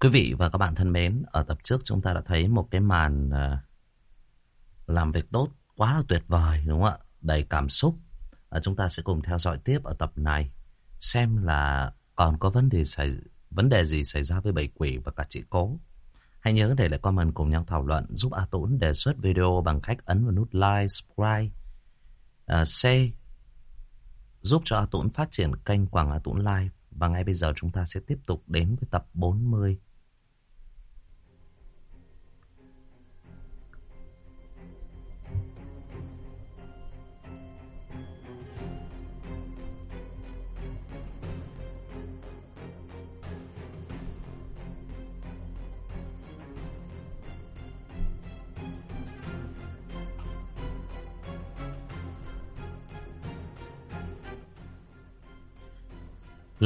Quý vị và các bạn thân mến, ở tập trước chúng ta đã thấy một cái màn ờ, làm việc tốt quá là tuyệt vời đúng không ạ? Đầy cảm xúc. Uh, chúng ta sẽ cùng theo dõi tiếp ở tập này xem là còn có vấn đề xảy vấn đề gì xảy ra với bảy quỷ và cả chị cố. Hãy nhớ để lại comment cùng nhau thảo luận giúp A Tũng đề xuất video bằng cách ấn vào nút like, subscribe, uh, share giúp cho A Tũng phát triển kênh Quảng A Tũng Live. Và ngay bây giờ chúng ta sẽ tiếp tục đến với tập 40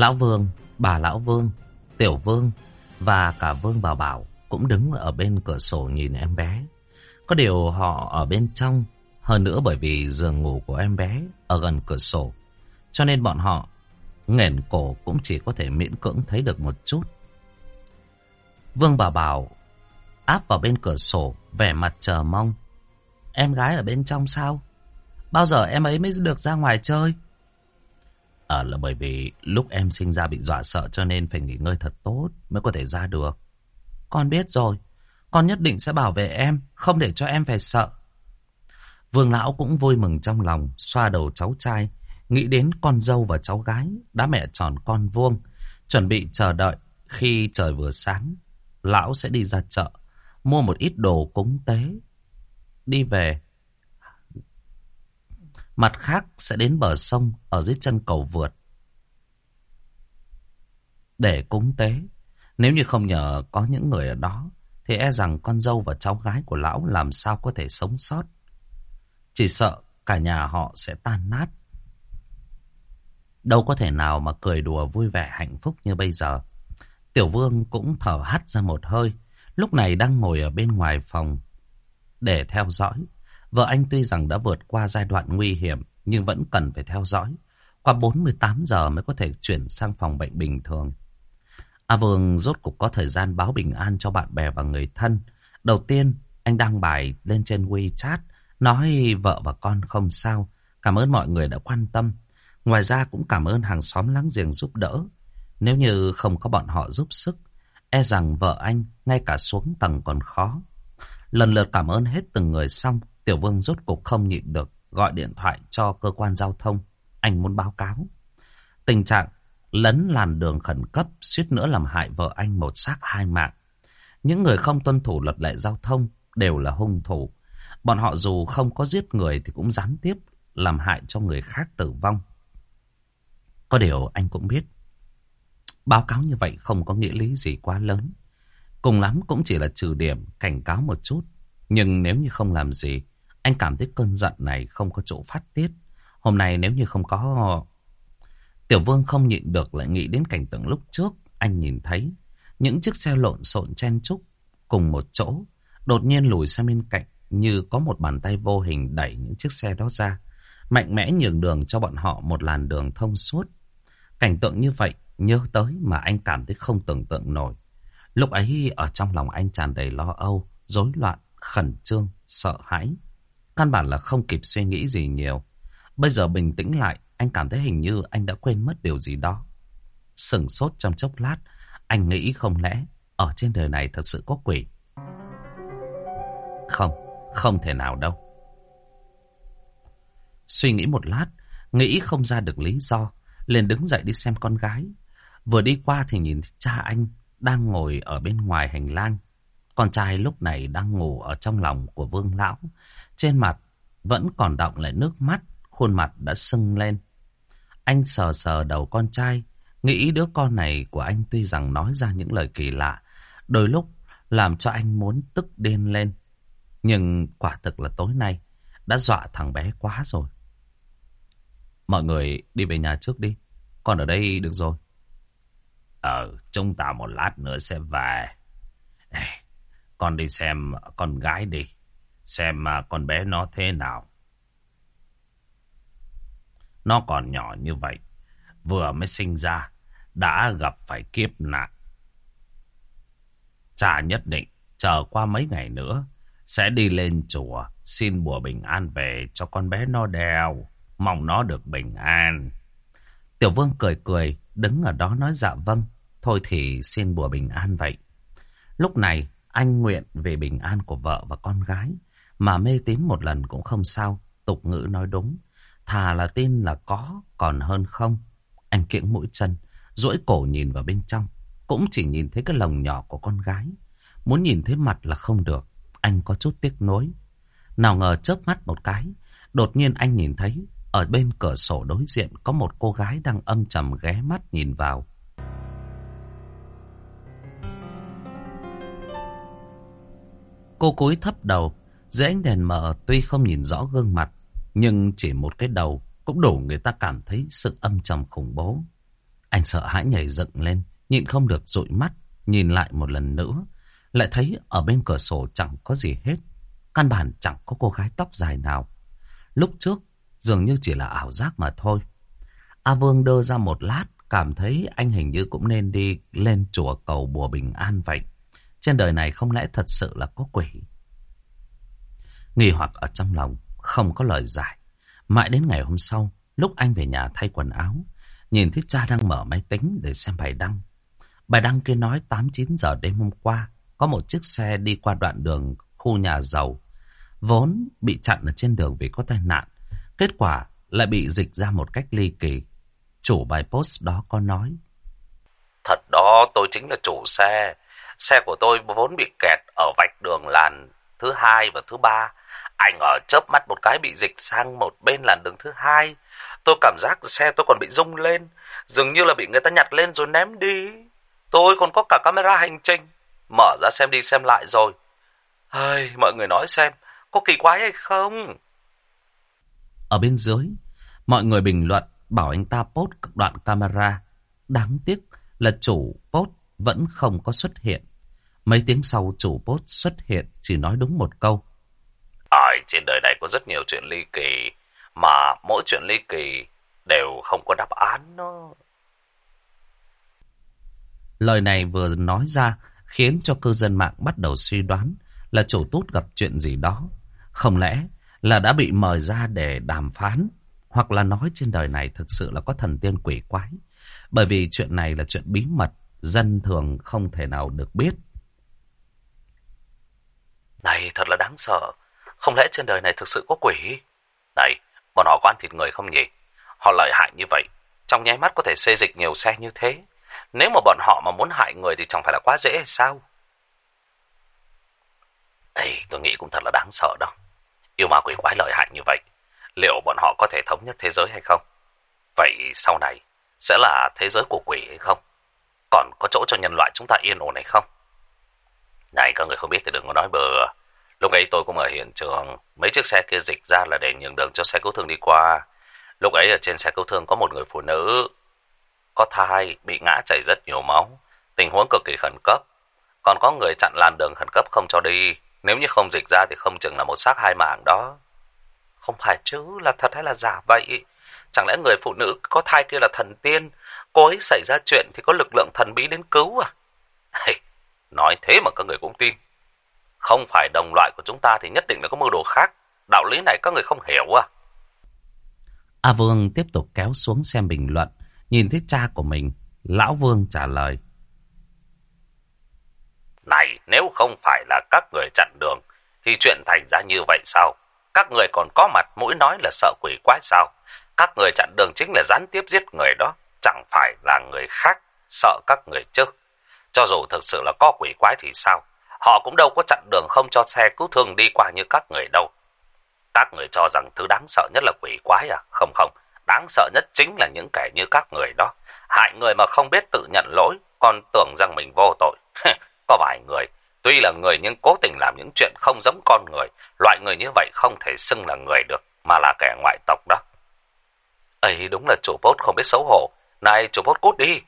Lão Vương, bà Lão Vương, Tiểu Vương và cả Vương Bảo Bảo cũng đứng ở bên cửa sổ nhìn em bé. Có điều họ ở bên trong, hơn nữa bởi vì giường ngủ của em bé ở gần cửa sổ. Cho nên bọn họ nghển cổ cũng chỉ có thể miễn cưỡng thấy được một chút. Vương Bảo Bảo áp vào bên cửa sổ, vẻ mặt chờ mong. Em gái ở bên trong sao? Bao giờ em ấy mới được ra ngoài chơi? Ở là bởi vì lúc em sinh ra bị dọa sợ cho nên phải nghỉ ngơi thật tốt mới có thể ra được. Con biết rồi, con nhất định sẽ bảo vệ em, không để cho em phải sợ. Vương lão cũng vui mừng trong lòng, xoa đầu cháu trai, nghĩ đến con dâu và cháu gái, đã mẹ tròn con vuông, chuẩn bị chờ đợi khi trời vừa sáng. Lão sẽ đi ra chợ, mua một ít đồ cúng tế, đi về Mặt khác sẽ đến bờ sông ở dưới chân cầu vượt. Để cúng tế. Nếu như không nhờ có những người ở đó, thì e rằng con dâu và cháu gái của lão làm sao có thể sống sót. Chỉ sợ cả nhà họ sẽ tan nát. Đâu có thể nào mà cười đùa vui vẻ hạnh phúc như bây giờ. Tiểu vương cũng thở hắt ra một hơi. Lúc này đang ngồi ở bên ngoài phòng để theo dõi. Vợ anh tuy rằng đã vượt qua giai đoạn nguy hiểm, nhưng vẫn cần phải theo dõi. Qua 48 giờ mới có thể chuyển sang phòng bệnh bình thường. A Vương rốt cục có thời gian báo bình an cho bạn bè và người thân. Đầu tiên, anh đăng bài lên trên WeChat, nói vợ và con không sao. Cảm ơn mọi người đã quan tâm. Ngoài ra cũng cảm ơn hàng xóm láng giềng giúp đỡ. Nếu như không có bọn họ giúp sức, e rằng vợ anh ngay cả xuống tầng còn khó. Lần lượt cảm ơn hết từng người xong, Tiểu Vương rốt cục không nhịn được, gọi điện thoại cho cơ quan giao thông. Anh muốn báo cáo. Tình trạng lấn làn đường khẩn cấp suýt nữa làm hại vợ anh một xác hai mạng. Những người không tuân thủ luật lệ giao thông đều là hung thủ. Bọn họ dù không có giết người thì cũng gián tiếp làm hại cho người khác tử vong. Có điều anh cũng biết, báo cáo như vậy không có nghĩa lý gì quá lớn. Cùng lắm cũng chỉ là trừ điểm, cảnh cáo một chút. Nhưng nếu như không làm gì, anh cảm thấy cơn giận này không có chỗ phát tiết. Hôm nay nếu như không có... Tiểu vương không nhịn được lại nghĩ đến cảnh tượng lúc trước. Anh nhìn thấy những chiếc xe lộn xộn chen chúc cùng một chỗ. Đột nhiên lùi sang bên cạnh như có một bàn tay vô hình đẩy những chiếc xe đó ra. Mạnh mẽ nhường đường cho bọn họ một làn đường thông suốt. Cảnh tượng như vậy nhớ tới mà anh cảm thấy không tưởng tượng nổi. Lúc ấy ở trong lòng anh tràn đầy lo âu, rối loạn, khẩn trương, sợ hãi. Căn bản là không kịp suy nghĩ gì nhiều. Bây giờ bình tĩnh lại, anh cảm thấy hình như anh đã quên mất điều gì đó. Sừng sốt trong chốc lát, anh nghĩ không lẽ ở trên đời này thật sự có quỷ. Không, không thể nào đâu. Suy nghĩ một lát, nghĩ không ra được lý do, liền đứng dậy đi xem con gái. Vừa đi qua thì nhìn cha anh đang ngồi ở bên ngoài hành lang. Con trai lúc này đang ngủ ở trong lòng của vương lão. Trên mặt vẫn còn đọng lại nước mắt, khuôn mặt đã sưng lên. Anh sờ sờ đầu con trai, nghĩ đứa con này của anh tuy rằng nói ra những lời kỳ lạ, đôi lúc làm cho anh muốn tức điên lên. Nhưng quả thực là tối nay đã dọa thằng bé quá rồi. Mọi người đi về nhà trước đi, con ở đây được rồi. Ờ, chúng ta một lát nữa sẽ về. Ê, con đi xem con gái đi. Xem mà con bé nó thế nào. Nó còn nhỏ như vậy. Vừa mới sinh ra. Đã gặp phải kiếp nạn. Cha nhất định chờ qua mấy ngày nữa sẽ đi lên chùa xin bùa bình an về cho con bé nó đeo. Mong nó được bình an. Tiểu vương cười cười, đứng ở đó nói dạ vâng. Thôi thì xin bùa bình an vậy. Lúc này, anh nguyện về bình an của vợ và con gái. Mà mê tín một lần cũng không sao. Tục ngữ nói đúng. Thà là tin là có, còn hơn không. Anh kiễng mũi chân, duỗi cổ nhìn vào bên trong. Cũng chỉ nhìn thấy cái lồng nhỏ của con gái. Muốn nhìn thấy mặt là không được. Anh có chút tiếc nuối. Nào ngờ chớp mắt một cái. Đột nhiên anh nhìn thấy ở bên cửa sổ đối diện có một cô gái đang âm trầm ghé mắt nhìn vào. Cô cúi thấp đầu, dưới ánh đèn mờ tuy không nhìn rõ gương mặt, nhưng chỉ một cái đầu cũng đủ người ta cảm thấy sự âm trầm khủng bố. Anh sợ hãi nhảy dựng lên, nhịn không được dụi mắt, nhìn lại một lần nữa, lại thấy ở bên cửa sổ chẳng có gì hết. Căn bản chẳng có cô gái tóc dài nào. Lúc trước, dường như chỉ là ảo giác mà thôi. A Vương đơ ra một lát, cảm thấy anh hình như cũng nên đi lên chùa cầu bùa bình an vậy. Trên đời này không lẽ thật sự là có quỷ. Nghi hoặc ở trong lòng, không có lời giải. Mãi đến ngày hôm sau, lúc anh về nhà thay quần áo, nhìn thấy cha đang mở máy tính để xem bài đăng. Bài đăng kia nói 8-9 giờ đêm hôm qua, có một chiếc xe đi qua đoạn đường khu nhà giàu. Vốn bị chặn ở trên đường vì có tai nạn. Kết quả lại bị dịch ra một cách ly kỳ. Chủ bài post đó có nói. Thật đó, tôi chính là chủ xe. Xe của tôi vốn bị kẹt ở vạch đường làn thứ hai và thứ ba. Anh ở chớp mắt một cái bị dịch sang một bên làn đường thứ hai. Tôi cảm giác xe tôi còn bị rung lên. Dường như là bị người ta nhặt lên rồi ném đi. Tôi còn có cả camera hành trình. Mở ra xem đi xem lại rồi. Ây, mọi người nói xem, có kỳ quái hay không? Ở bên dưới, mọi người bình luận bảo anh ta post đoạn camera. Đáng tiếc là chủ post vẫn không có xuất hiện. Mấy tiếng sau chủ post xuất hiện chỉ nói đúng một câu. Ở trên đời này có rất nhiều chuyện ly kỳ, mà mỗi chuyện ly kỳ đều không có đáp án đó. Lời này vừa nói ra khiến cho cư dân mạng bắt đầu suy đoán là chủ tút gặp chuyện gì đó. Không lẽ là đã bị mời ra để đàm phán, hoặc là nói trên đời này thực sự là có thần tiên quỷ quái. Bởi vì chuyện này là chuyện bí mật, dân thường không thể nào được biết. Này, thật là đáng sợ. Không lẽ trên đời này thực sự có quỷ? Này, bọn họ có ăn thịt người không nhỉ? Họ lợi hại như vậy, trong nháy mắt có thể xê dịch nhiều xe như thế. Nếu mà bọn họ mà muốn hại người thì chẳng phải là quá dễ hay sao? Ê, tôi nghĩ cũng thật là đáng sợ đó. Yêu ma quỷ quái lợi hại như vậy, liệu bọn họ có thể thống nhất thế giới hay không? Vậy sau này sẽ là thế giới của quỷ hay không? Còn có chỗ cho nhân loại chúng ta yên ổn hay không? Này, các người không biết thì đừng có nói bừa. Lúc ấy tôi cũng ở hiện trường, mấy chiếc xe kia dịch ra là để nhường đường cho xe cứu thương đi qua. Lúc ấy ở trên xe cứu thương có một người phụ nữ có thai, bị ngã chảy rất nhiều máu, tình huống cực kỳ khẩn cấp. Còn có người chặn làn đường khẩn cấp không cho đi, nếu như không dịch ra thì không chừng là một xác hai mạng đó. Không phải chứ, là thật hay là giả vậy? Chẳng lẽ người phụ nữ có thai kia là thần tiên, cô ấy xảy ra chuyện thì có lực lượng thần bí đến cứu à? Hey, nói thế mà các người cũng tin. Không phải đồng loại của chúng ta thì nhất định là có mưu đồ khác. Đạo lý này các người không hiểu à? A Vương tiếp tục kéo xuống xem bình luận. Nhìn thấy cha của mình, Lão Vương trả lời. Này, nếu không phải là các người chặn đường, thì chuyện thành ra như vậy sao? Các người còn có mặt mũi nói là sợ quỷ quái sao? Các người chặn đường chính là gián tiếp giết người đó, chẳng phải là người khác sợ các người chứ. Cho dù thực sự là có quỷ quái thì sao? Họ cũng đâu có chặn đường không cho xe cứu thương đi qua như các người đâu. Các người cho rằng thứ đáng sợ nhất là quỷ quái à? Không không, đáng sợ nhất chính là những kẻ như các người đó. Hại người mà không biết tự nhận lỗi, còn tưởng rằng mình vô tội. Có vài người, tuy là người nhưng cố tình làm những chuyện không giống con người. Loại người như vậy không thể xưng là người được, mà là kẻ ngoại tộc đó. ấy đúng là chủ bốt không biết xấu hổ. Này, chủ bốt cút đi.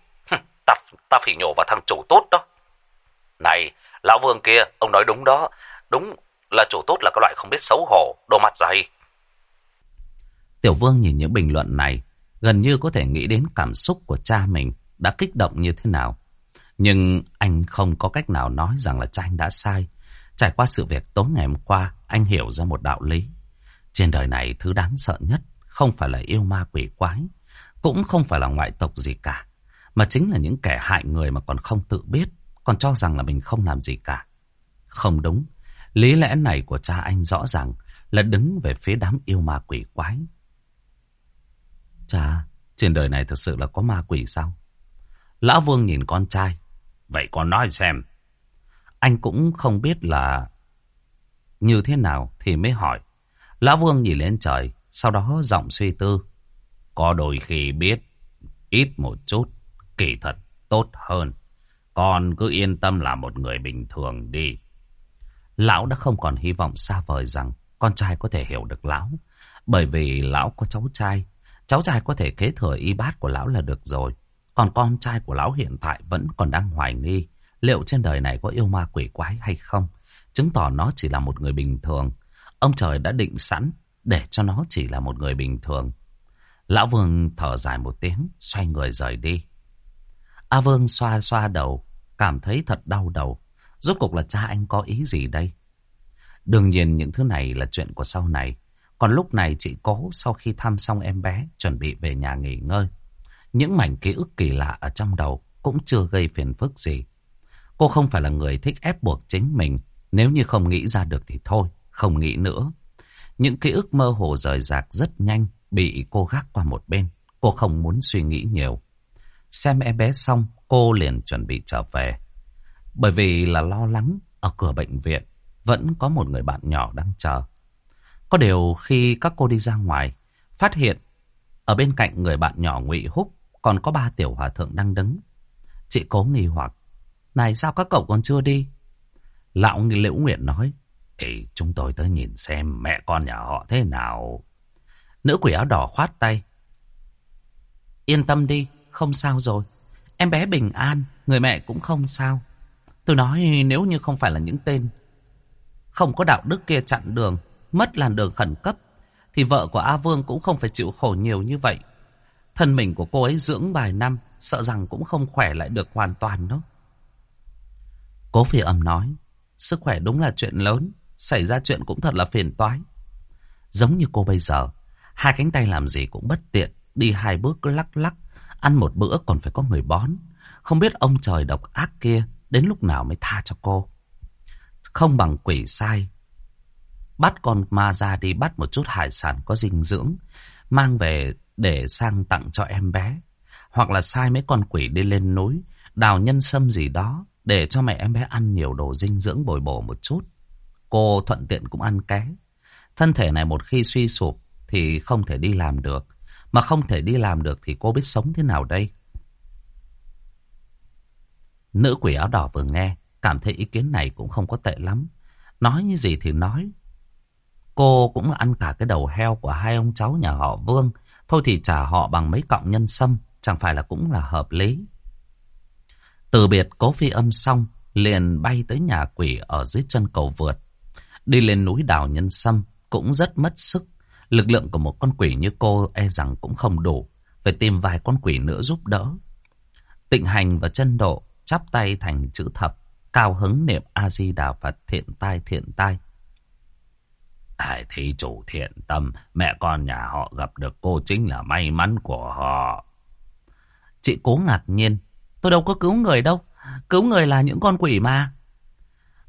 ta, ta phỉ nhổ vào thằng chủ tốt đó. Này, lão vương kia, ông nói đúng đó. Đúng là chủ tốt là cái loại không biết xấu hổ, đồ mặt dày. Tiểu vương nhìn những bình luận này, gần như có thể nghĩ đến cảm xúc của cha mình đã kích động như thế nào. Nhưng anh không có cách nào nói rằng là cha anh đã sai. Trải qua sự việc tối ngày hôm qua, anh hiểu ra một đạo lý. Trên đời này thứ đáng sợ nhất không phải là yêu ma quỷ quái, cũng không phải là ngoại tộc gì cả, mà chính là những kẻ hại người mà còn không tự biết, còn cho rằng là mình không làm gì cả. Không đúng, lý lẽ này của cha anh rõ ràng là đứng về phía đám yêu ma quỷ quái. Cha, trên đời này thật sự là có ma quỷ sao? Lão Vương nhìn con trai. Vậy con nói xem. Anh cũng không biết là như thế nào thì mới hỏi. Lão Vương nhìn lên trời, sau đó giọng suy tư. Có đôi khi biết ít một chút, kỳ thật tốt hơn. Con cứ yên tâm là một người bình thường đi. Lão đã không còn hy vọng xa vời rằng con trai có thể hiểu được lão. Bởi vì lão có cháu trai. Cháu trai có thể kế thừa y bát của lão là được rồi. Còn con trai của lão hiện tại vẫn còn đang hoài nghi. Liệu trên đời này có yêu ma quỷ quái hay không? Chứng tỏ nó chỉ là một người bình thường. Ông trời đã định sẵn để cho nó chỉ là một người bình thường. Lão Vương thở dài một tiếng, xoay người rời đi. A Vương xoa xoa đầu, cảm thấy thật đau đầu. Rốt cuộc là cha anh có ý gì đây? Đương nhiên những thứ này là chuyện của sau này. Còn lúc này chị cố sau khi thăm xong em bé, chuẩn bị về nhà nghỉ ngơi. Những mảnh ký ức kỳ lạ ở trong đầu cũng chưa gây phiền phức gì. Cô không phải là người thích ép buộc chính mình. Nếu như không nghĩ ra được thì thôi, không nghĩ nữa. Những ký ức mơ hồ rời rạc rất nhanh, bị cô gác qua một bên. Cô không muốn suy nghĩ nhiều. Xem em bé xong, cô liền chuẩn bị trở về. Bởi vì là lo lắng, ở cửa bệnh viện, vẫn có một người bạn nhỏ đang chờ. Có điều khi các cô đi ra ngoài, phát hiện ở bên cạnh người bạn nhỏ ngụy Húc còn có ba tiểu hòa thượng đang đứng. Chị cố nghi hoặc, này sao các cậu còn chưa đi? Lão Liễu Nguyện nói, Ê, chúng tôi tới nhìn xem mẹ con nhà họ thế nào. Nữ quỷ áo đỏ khoát tay. Yên tâm đi, không sao rồi. Em bé bình an, người mẹ cũng không sao. Tôi nói nếu như không phải là những tên không có đạo đức kia chặn đường, mất làn đường khẩn cấp, thì vợ của A Vương cũng không phải chịu khổ nhiều như vậy. Thân mình của cô ấy dưỡng vài năm, sợ rằng cũng không khỏe lại được hoàn toàn đâu. Cố phi âm nói, sức khỏe đúng là chuyện lớn, xảy ra chuyện cũng thật là phiền toái. Giống như cô bây giờ, hai cánh tay làm gì cũng bất tiện, đi hai bước cứ lắc lắc, ăn một bữa còn phải có người bón. Không biết ông trời độc ác kia đến lúc nào mới tha cho cô. Không bằng quỷ sai. Bắt con ma ra đi bắt một chút hải sản có dinh dưỡng, mang về để sang tặng cho em bé. Hoặc là sai mấy con quỷ đi lên núi, đào nhân sâm gì đó, để cho mẹ em bé ăn nhiều đồ dinh dưỡng bồi bổ một chút. Cô thuận tiện cũng ăn ké. Thân thể này một khi suy sụp thì không thể đi làm được. Mà không thể đi làm được thì cô biết sống thế nào đây? Nữ quỷ áo đỏ vừa nghe, cảm thấy ý kiến này cũng không có tệ lắm. Nói như gì thì nói. Cô cũng ăn cả cái đầu heo của hai ông cháu nhà họ Vương. Thôi thì trả họ bằng mấy cọng nhân sâm, chẳng phải là cũng là hợp lý. Từ biệt cố phi âm xong, liền bay tới nhà quỷ ở dưới chân cầu vượt. Đi lên núi đào nhân sâm cũng rất mất sức. Lực lượng của một con quỷ như cô e rằng cũng không đủ. Phải tìm vài con quỷ nữa giúp đỡ. Tịnh hành và chân độ chắp tay thành chữ thập. Cao hứng niệm A-di-đà Phật thiện tai thiện tai. Hải thí chủ thiện tâm, mẹ con nhà họ gặp được cô chính là may mắn của họ. Chị cố ngạc nhiên, tôi đâu có cứu người đâu, cứu người là những con quỷ mà.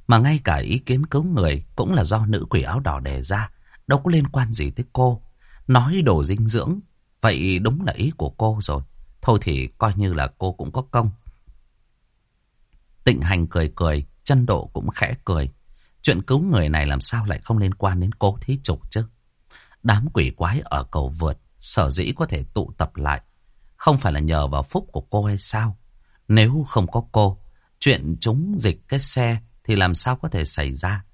Mà ngay cả ý kiến cứu người cũng là do nữ quỷ áo đỏ đề ra, đâu có liên quan gì tới cô. Nói đồ dinh dưỡng, vậy đúng là ý của cô rồi. Thôi thì coi như là cô cũng có công. Tịnh hành cười cười, chân độ cũng khẽ cười. Chuyện cứu người này làm sao lại không liên quan đến cố thí trục chứ? Đám quỷ quái ở cầu vượt, sở dĩ có thể tụ tập lại. Không phải là nhờ vào phúc của cô hay sao? Nếu không có cô, chuyện chúng dịch cái xe thì làm sao có thể xảy ra?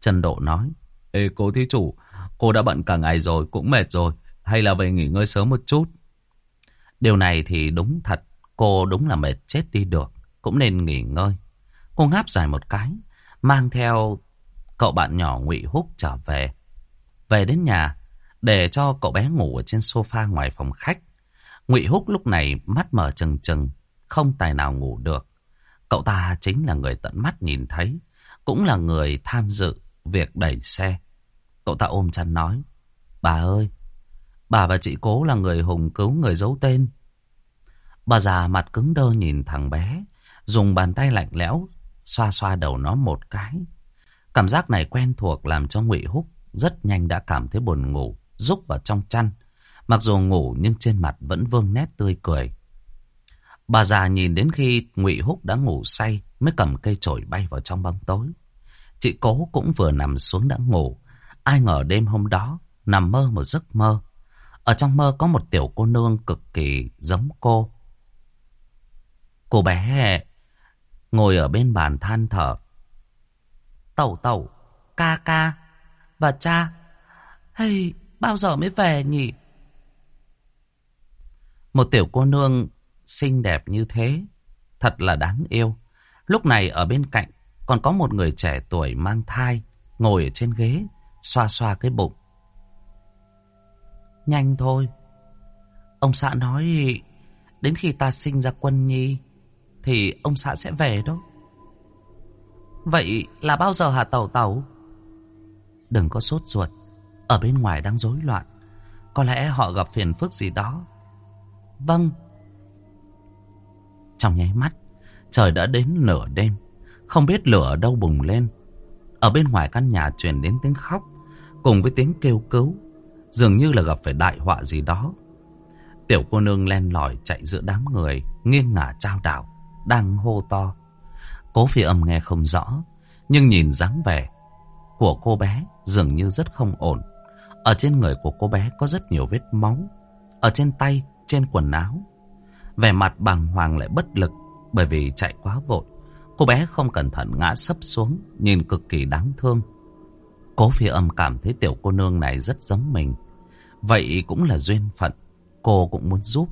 Trần Độ nói, Ê cô thí chủ, cô đã bận cả ngày rồi, cũng mệt rồi, hay là về nghỉ ngơi sớm một chút? Điều này thì đúng thật, cô đúng là mệt chết đi được, cũng nên nghỉ ngơi. Cô ngáp dài một cái, mang theo cậu bạn nhỏ ngụy Húc trở về. Về đến nhà, để cho cậu bé ngủ ở trên sofa ngoài phòng khách. Ngụy Húc lúc này mắt mở trừng trừng, không tài nào ngủ được. Cậu ta chính là người tận mắt nhìn thấy, cũng là người tham dự việc đẩy xe. Cậu ta ôm chăn nói, bà ơi, bà và chị cố là người hùng cứu người giấu tên. Bà già mặt cứng đơ nhìn thằng bé, dùng bàn tay lạnh lẽo xoa xoa đầu nó một cái. Cảm giác này quen thuộc làm cho Ngụy Húc rất nhanh đã cảm thấy buồn ngủ, rúc vào trong chăn. Mặc dù ngủ nhưng trên mặt vẫn vương nét tươi cười. Bà già nhìn đến khi Ngụy Húc đã ngủ say mới cầm cây chổi bay vào trong bóng tối. Chị Cố cũng vừa nằm xuống đã ngủ. Ai ngờ đêm hôm đó nằm mơ một giấc mơ. Ở trong mơ có một tiểu cô nương cực kỳ giống cô. Cô bé ngồi ở bên bàn than thở. Tẩu tẩu, ca ca và cha. Hey, bao giờ mới về nhỉ? Một tiểu cô nương xinh đẹp như thế, thật là đáng yêu. Lúc này ở bên cạnh còn có một người trẻ tuổi mang thai, ngồi ở trên ghế, xoa xoa cái bụng. Nhanh thôi. Ông xã nói đến khi ta sinh ra quân nhi thì ông xã sẽ về đó. Vậy là bao giờ hả tẩu tẩu? Đừng có sốt ruột, ở bên ngoài đang rối loạn. Có lẽ họ gặp phiền phức gì đó. Vâng. Trong nháy mắt, trời đã đến nửa đêm. Không biết lửa ở đâu bùng lên. Ở bên ngoài căn nhà truyền đến tiếng khóc, cùng với tiếng kêu cứu. Dường như là gặp phải đại họa gì đó. Tiểu cô nương len lỏi chạy giữa đám người, nghiêng ngả trao đảo, đang hô to. Cố phi âm nghe không rõ, nhưng nhìn dáng vẻ của cô bé dường như rất không ổn. Ở trên người của cô bé có rất nhiều vết máu, ở trên tay, trên quần áo. Vẻ mặt bàng hoàng lại bất lực bởi vì chạy quá vội. Cô bé không cẩn thận ngã sấp xuống, nhìn cực kỳ đáng thương. Cố phi âm cảm thấy tiểu cô nương này rất giống mình. Vậy cũng là duyên phận, cô cũng muốn giúp.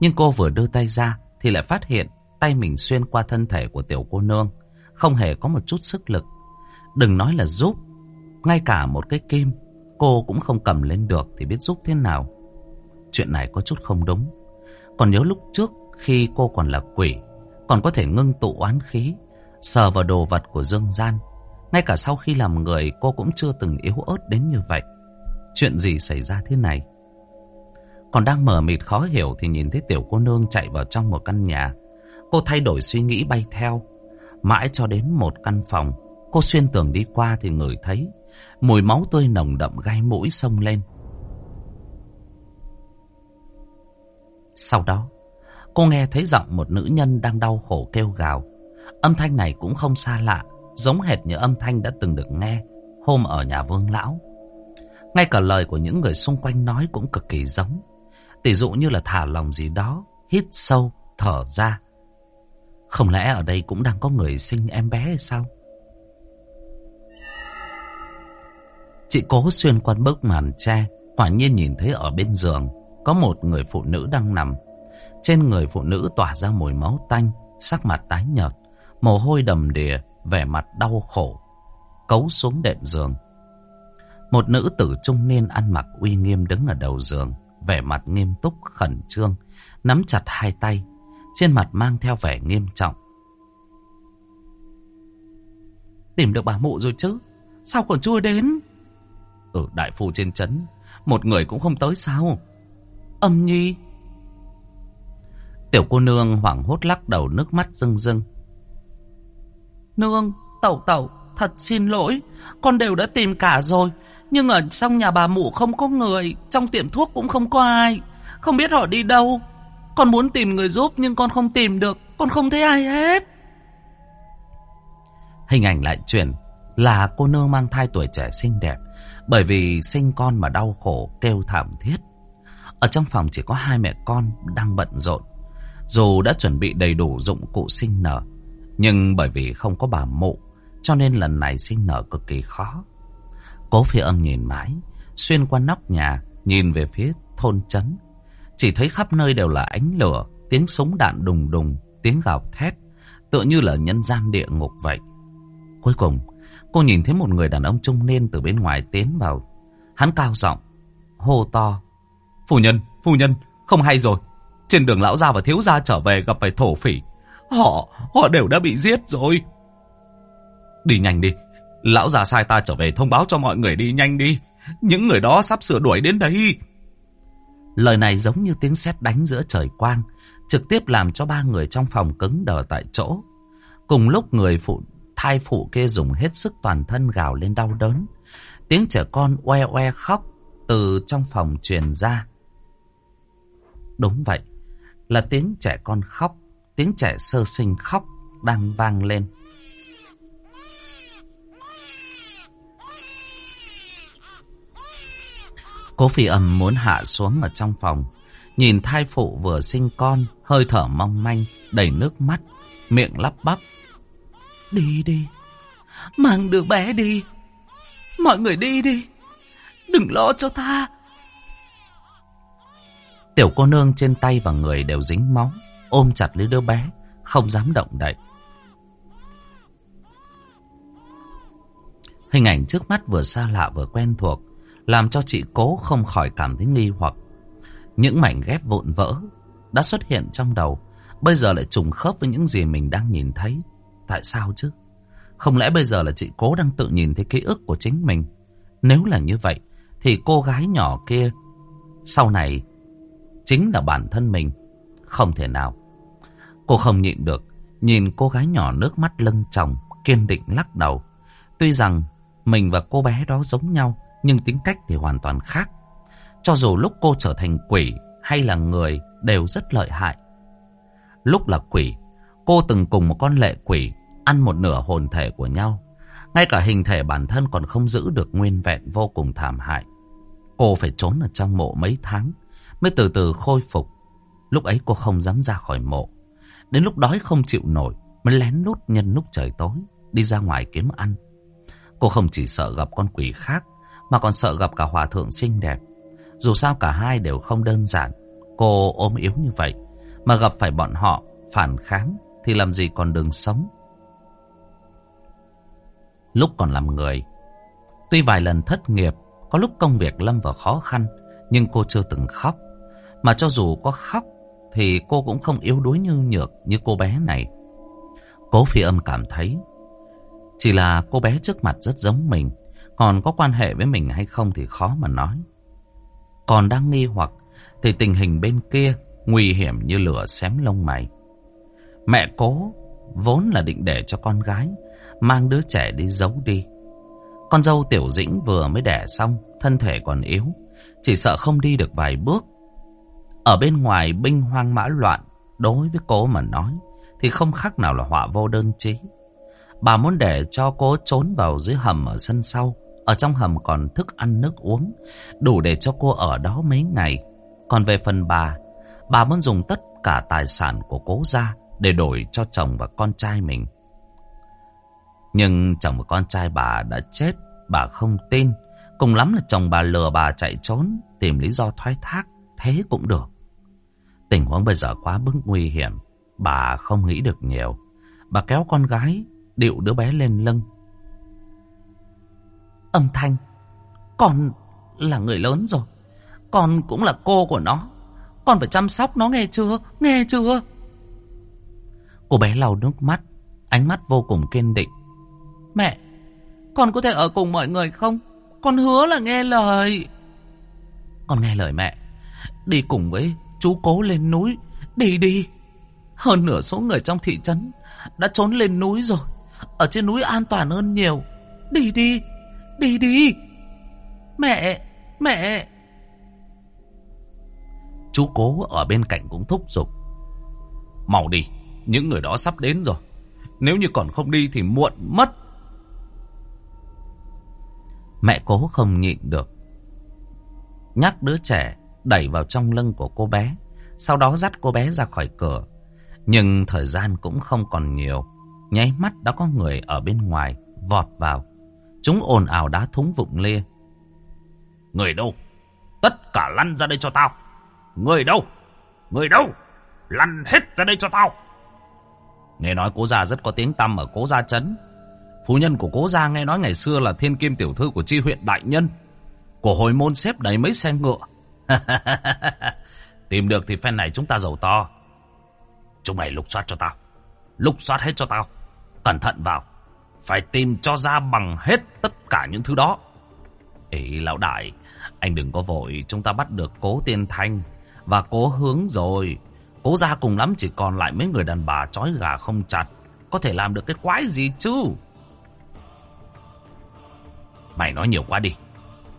Nhưng cô vừa đưa tay ra thì lại phát hiện tay mình xuyên qua thân thể của tiểu cô nương, không hề có một chút sức lực. Đừng nói là giúp, ngay cả một cái kim cô cũng không cầm lên được thì biết giúp thế nào. Chuyện này có chút không đúng. Còn nhớ lúc trước khi cô còn là quỷ, còn có thể ngưng tụ oán khí, sờ vào đồ vật của dương gian. Ngay cả sau khi làm người cô cũng chưa từng yếu ớt đến như vậy. Chuyện gì xảy ra thế này? Còn đang mở mịt khó hiểu thì nhìn thấy tiểu cô nương chạy vào trong một căn nhà. Cô thay đổi suy nghĩ bay theo. Mãi cho đến một căn phòng, cô xuyên tường đi qua thì ngửi thấy mùi máu tươi nồng đậm gai mũi sông lên. Sau đó, cô nghe thấy giọng một nữ nhân đang đau khổ kêu gào. Âm thanh này cũng không xa lạ, giống hệt như âm thanh đã từng được nghe hôm ở nhà vương lão. Ngay cả lời của những người xung quanh nói cũng cực kỳ giống. Tỷ dụ như là thả lòng gì đó, hít sâu, thở ra. Không lẽ ở đây cũng đang có người sinh em bé hay sao? Chị cố xuyên qua bức màn tre, quả nhiên nhìn thấy ở bên giường có một người phụ nữ đang nằm. Trên người phụ nữ tỏa ra mùi máu tanh, sắc mặt tái nhợt, mồ hôi đầm đìa, vẻ mặt đau khổ, cấu xuống đệm giường. Một nữ tử trung niên ăn mặc uy nghiêm đứng ở đầu giường, vẻ mặt nghiêm túc khẩn trương, nắm chặt hai tay, trên mặt mang theo vẻ nghiêm trọng. Tìm được bà mụ rồi chứ, sao còn chưa đến? Ở đại phu trên trấn, một người cũng không tới sao? Âm nhi. Tiểu cô nương hoảng hốt lắc đầu nước mắt rưng rưng. Nương, tẩu tẩu, thật xin lỗi, con đều đã tìm cả rồi. Nhưng ở trong nhà bà mụ không có người, trong tiệm thuốc cũng không có ai. Không biết họ đi đâu. Con muốn tìm người giúp nhưng con không tìm được, con không thấy ai hết. Hình ảnh lại chuyển là cô nương mang thai tuổi trẻ xinh đẹp. Bởi vì sinh con mà đau khổ kêu thảm thiết. Ở trong phòng chỉ có hai mẹ con đang bận rộn. Dù đã chuẩn bị đầy đủ dụng cụ sinh nở. Nhưng bởi vì không có bà mụ cho nên lần này sinh nở cực kỳ khó. Cố phi âm nhìn mãi, xuyên qua nóc nhà, nhìn về phía thôn trấn. Chỉ thấy khắp nơi đều là ánh lửa, tiếng súng đạn đùng đùng, tiếng gào thét, tựa như là nhân gian địa ngục vậy. Cuối cùng, cô nhìn thấy một người đàn ông trung niên từ bên ngoài tiến vào. Hắn cao giọng, hô to. Phu nhân, phu nhân, không hay rồi. Trên đường lão gia và thiếu gia trở về gặp phải thổ phỉ. Họ, họ đều đã bị giết rồi. Đi nhanh đi. Lão già sai ta trở về thông báo cho mọi người đi nhanh đi. Những người đó sắp sửa đuổi đến đây. Lời này giống như tiếng sét đánh giữa trời quang, trực tiếp làm cho ba người trong phòng cứng đờ tại chỗ. Cùng lúc người phụ thai phụ kia dùng hết sức toàn thân gào lên đau đớn. Tiếng trẻ con oe oe khóc từ trong phòng truyền ra. Đúng vậy, là tiếng trẻ con khóc, tiếng trẻ sơ sinh khóc đang vang lên. Cố phi âm muốn hạ xuống ở trong phòng, nhìn thai phụ vừa sinh con, hơi thở mong manh, đầy nước mắt, miệng lắp bắp. Đi đi, mang đứa bé đi, mọi người đi đi, đừng lo cho ta. Tiểu cô nương trên tay và người đều dính máu, ôm chặt lấy đứa bé, không dám động đậy. Hình ảnh trước mắt vừa xa lạ vừa quen thuộc, làm cho chị cố không khỏi cảm thấy nghi hoặc. Những mảnh ghép vụn vỡ đã xuất hiện trong đầu, bây giờ lại trùng khớp với những gì mình đang nhìn thấy. Tại sao chứ? Không lẽ bây giờ là chị cố đang tự nhìn thấy ký ức của chính mình? Nếu là như vậy, thì cô gái nhỏ kia sau này chính là bản thân mình. Không thể nào. Cô không nhịn được, nhìn cô gái nhỏ nước mắt lưng tròng, kiên định lắc đầu. Tuy rằng mình và cô bé đó giống nhau, nhưng tính cách thì hoàn toàn khác. Cho dù lúc cô trở thành quỷ hay là người đều rất lợi hại. Lúc là quỷ, cô từng cùng một con lệ quỷ ăn một nửa hồn thể của nhau. Ngay cả hình thể bản thân còn không giữ được nguyên vẹn vô cùng thảm hại. Cô phải trốn ở trong mộ mấy tháng mới từ từ khôi phục. Lúc ấy cô không dám ra khỏi mộ. Đến lúc đói không chịu nổi mới lén lút nhân lúc trời tối đi ra ngoài kiếm ăn. Cô không chỉ sợ gặp con quỷ khác mà còn sợ gặp cả hòa thượng xinh đẹp. Dù sao cả hai đều không đơn giản. Cô ốm yếu như vậy mà gặp phải bọn họ phản kháng thì làm gì còn đường sống. Lúc còn làm người, tuy vài lần thất nghiệp, có lúc công việc lâm vào khó khăn, nhưng cô chưa từng khóc. Mà cho dù có khóc, thì cô cũng không yếu đuối như nhược như cô bé này. Cố phi âm cảm thấy, chỉ là cô bé trước mặt rất giống mình, còn có quan hệ với mình hay không thì khó mà nói. Còn đang nghi hoặc, thì tình hình bên kia nguy hiểm như lửa xém lông mày. Mẹ cố vốn là định để cho con gái mang đứa trẻ đi giấu đi. Con dâu Tiểu Dĩnh vừa mới đẻ xong, thân thể còn yếu, chỉ sợ không đi được vài bước. Ở bên ngoài binh hoang mã loạn, đối với cô mà nói, thì không khác nào là họa vô đơn chí. Bà muốn để cho cô trốn vào dưới hầm ở sân sau, ở trong hầm còn thức ăn nước uống, đủ để cho cô ở đó mấy ngày. Còn về phần bà, bà muốn dùng tất cả tài sản của cố gia để đổi cho chồng và con trai mình. Nhưng chồng và con trai bà đã chết, bà không tin. Cùng lắm là chồng bà lừa bà chạy trốn, tìm lý do thoái thác, thế cũng được. Tình huống bây giờ quá bức nguy hiểm, bà không nghĩ được nhiều. Bà kéo con gái, điệu đứa bé lên lưng. Âm thanh, con là người lớn rồi, con cũng là cô của nó. Con phải chăm sóc nó nghe chưa, nghe chưa? Cô bé lau nước mắt, ánh mắt vô cùng kiên định. Mẹ, con có thể ở cùng mọi người không? Con hứa là nghe lời. Con nghe lời mẹ. Đi cùng với chú cố lên núi. Đi đi. Hơn nửa số người trong thị trấn đã trốn lên núi rồi. Ở trên núi an toàn hơn nhiều. Đi đi. Đi đi. Mẹ. Mẹ. Chú cố ở bên cạnh cũng thúc giục. Mau đi. Những người đó sắp đến rồi. Nếu như còn không đi thì muộn mất. Mẹ cố không nhịn được. Nhắc đứa trẻ đẩy vào trong lưng của cô bé. Sau đó dắt cô bé ra khỏi cửa. Nhưng thời gian cũng không còn nhiều. Nháy mắt đã có người ở bên ngoài vọt vào. Chúng ồn ào đá thúng vụng lê Người đâu? Tất cả lăn ra đây cho tao. Người đâu? Người đâu? Lăn hết ra đây cho tao. Nghe nói cố gia rất có tiếng tăm ở cố gia trấn. Phu nhân của cố gia nghe nói ngày xưa là thiên kim tiểu thư của chi huyện đại nhân. Của hồi môn xếp đầy mấy xe ngựa. Tìm được thì phen này chúng ta giàu to. Chúng mày lục soát cho tao. lục soát hết cho tao. Cẩn thận vào. Phải tìm cho ra bằng hết tất cả những thứ đó. Ê, lão đại, anh đừng có vội, chúng ta bắt được cố tiên thanh và cố hướng rồi. Cố ra cùng lắm chỉ còn lại mấy người đàn bà trói gà không chặt. Có thể làm được cái quái gì chứ? Mày nói nhiều quá đi.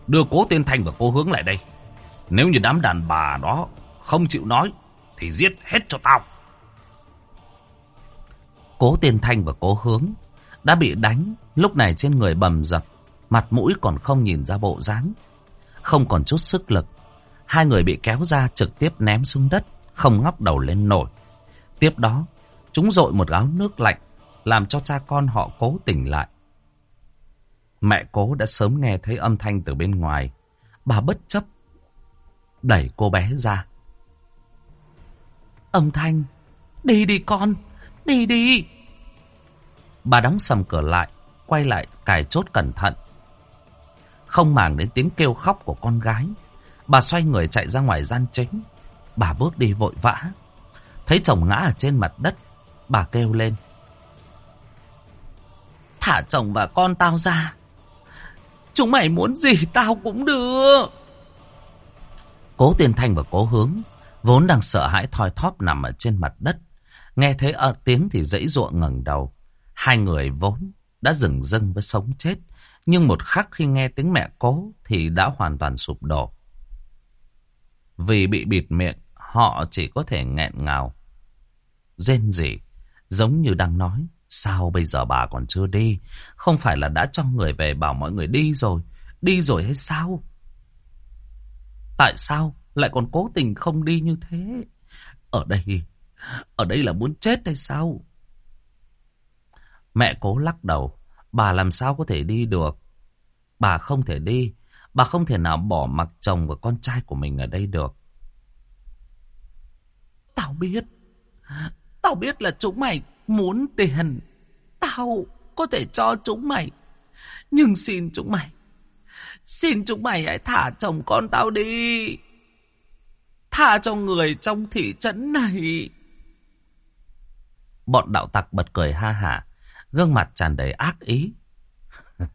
Đưa cố tiên thanh và cố hướng lại đây. Nếu như đám đàn bà đó không chịu nói, thì giết hết cho tao. Cố tiên thanh và cố hướng đã bị đánh, lúc này trên người bầm dập, mặt mũi còn không nhìn ra bộ dáng, không còn chút sức lực. Hai người bị kéo ra trực tiếp ném xuống đất, không ngóc đầu lên nổi. Tiếp đó, chúng dội một gáo nước lạnh, làm cho cha con họ cố tỉnh lại. Mẹ cố đã sớm nghe thấy âm thanh từ bên ngoài. Bà bất chấp, đẩy cô bé ra. Âm thanh, đi đi con, đi đi. Bà đóng sầm cửa lại, quay lại cài chốt cẩn thận. Không màng đến tiếng kêu khóc của con gái, bà xoay người chạy ra ngoài gian chính. Bà bước đi vội vã. Thấy chồng ngã ở trên mặt đất, bà kêu lên. Thả chồng và con tao ra. Chúng mày muốn gì tao cũng được. Cố Tiên Thanh và Cố Hướng vốn đang sợ hãi thoi thóp nằm ở trên mặt đất. Nghe thấy ở tiếng thì dãy ruộng ngẩng đầu. Hai người vốn đã dừng dưng với sống chết. Nhưng một khắc khi nghe tiếng mẹ cố thì đã hoàn toàn sụp đổ. Vì bị bịt miệng, họ chỉ có thể nghẹn ngào. Rên rỉ, giống như đang nói. Sao bây giờ bà còn chưa đi? Không phải là đã cho người về bảo mọi người đi rồi. Đi rồi hay sao? Tại sao lại còn cố tình không đi như thế? Ở đây, ở đây là muốn chết hay sao? Mẹ cố lắc đầu. Bà làm sao có thể đi được? Bà không thể đi. Bà không thể nào bỏ mặc chồng và con trai của mình ở đây được. Tao biết. Tao biết là chúng mày muốn tiền. Tao có thể cho chúng mày. Nhưng xin chúng mày. Xin chúng mày hãy thả chồng con tao đi. Thả cho người trong thị trấn này. Bọn đạo tặc bật cười ha hả. Gương mặt tràn đầy ác ý.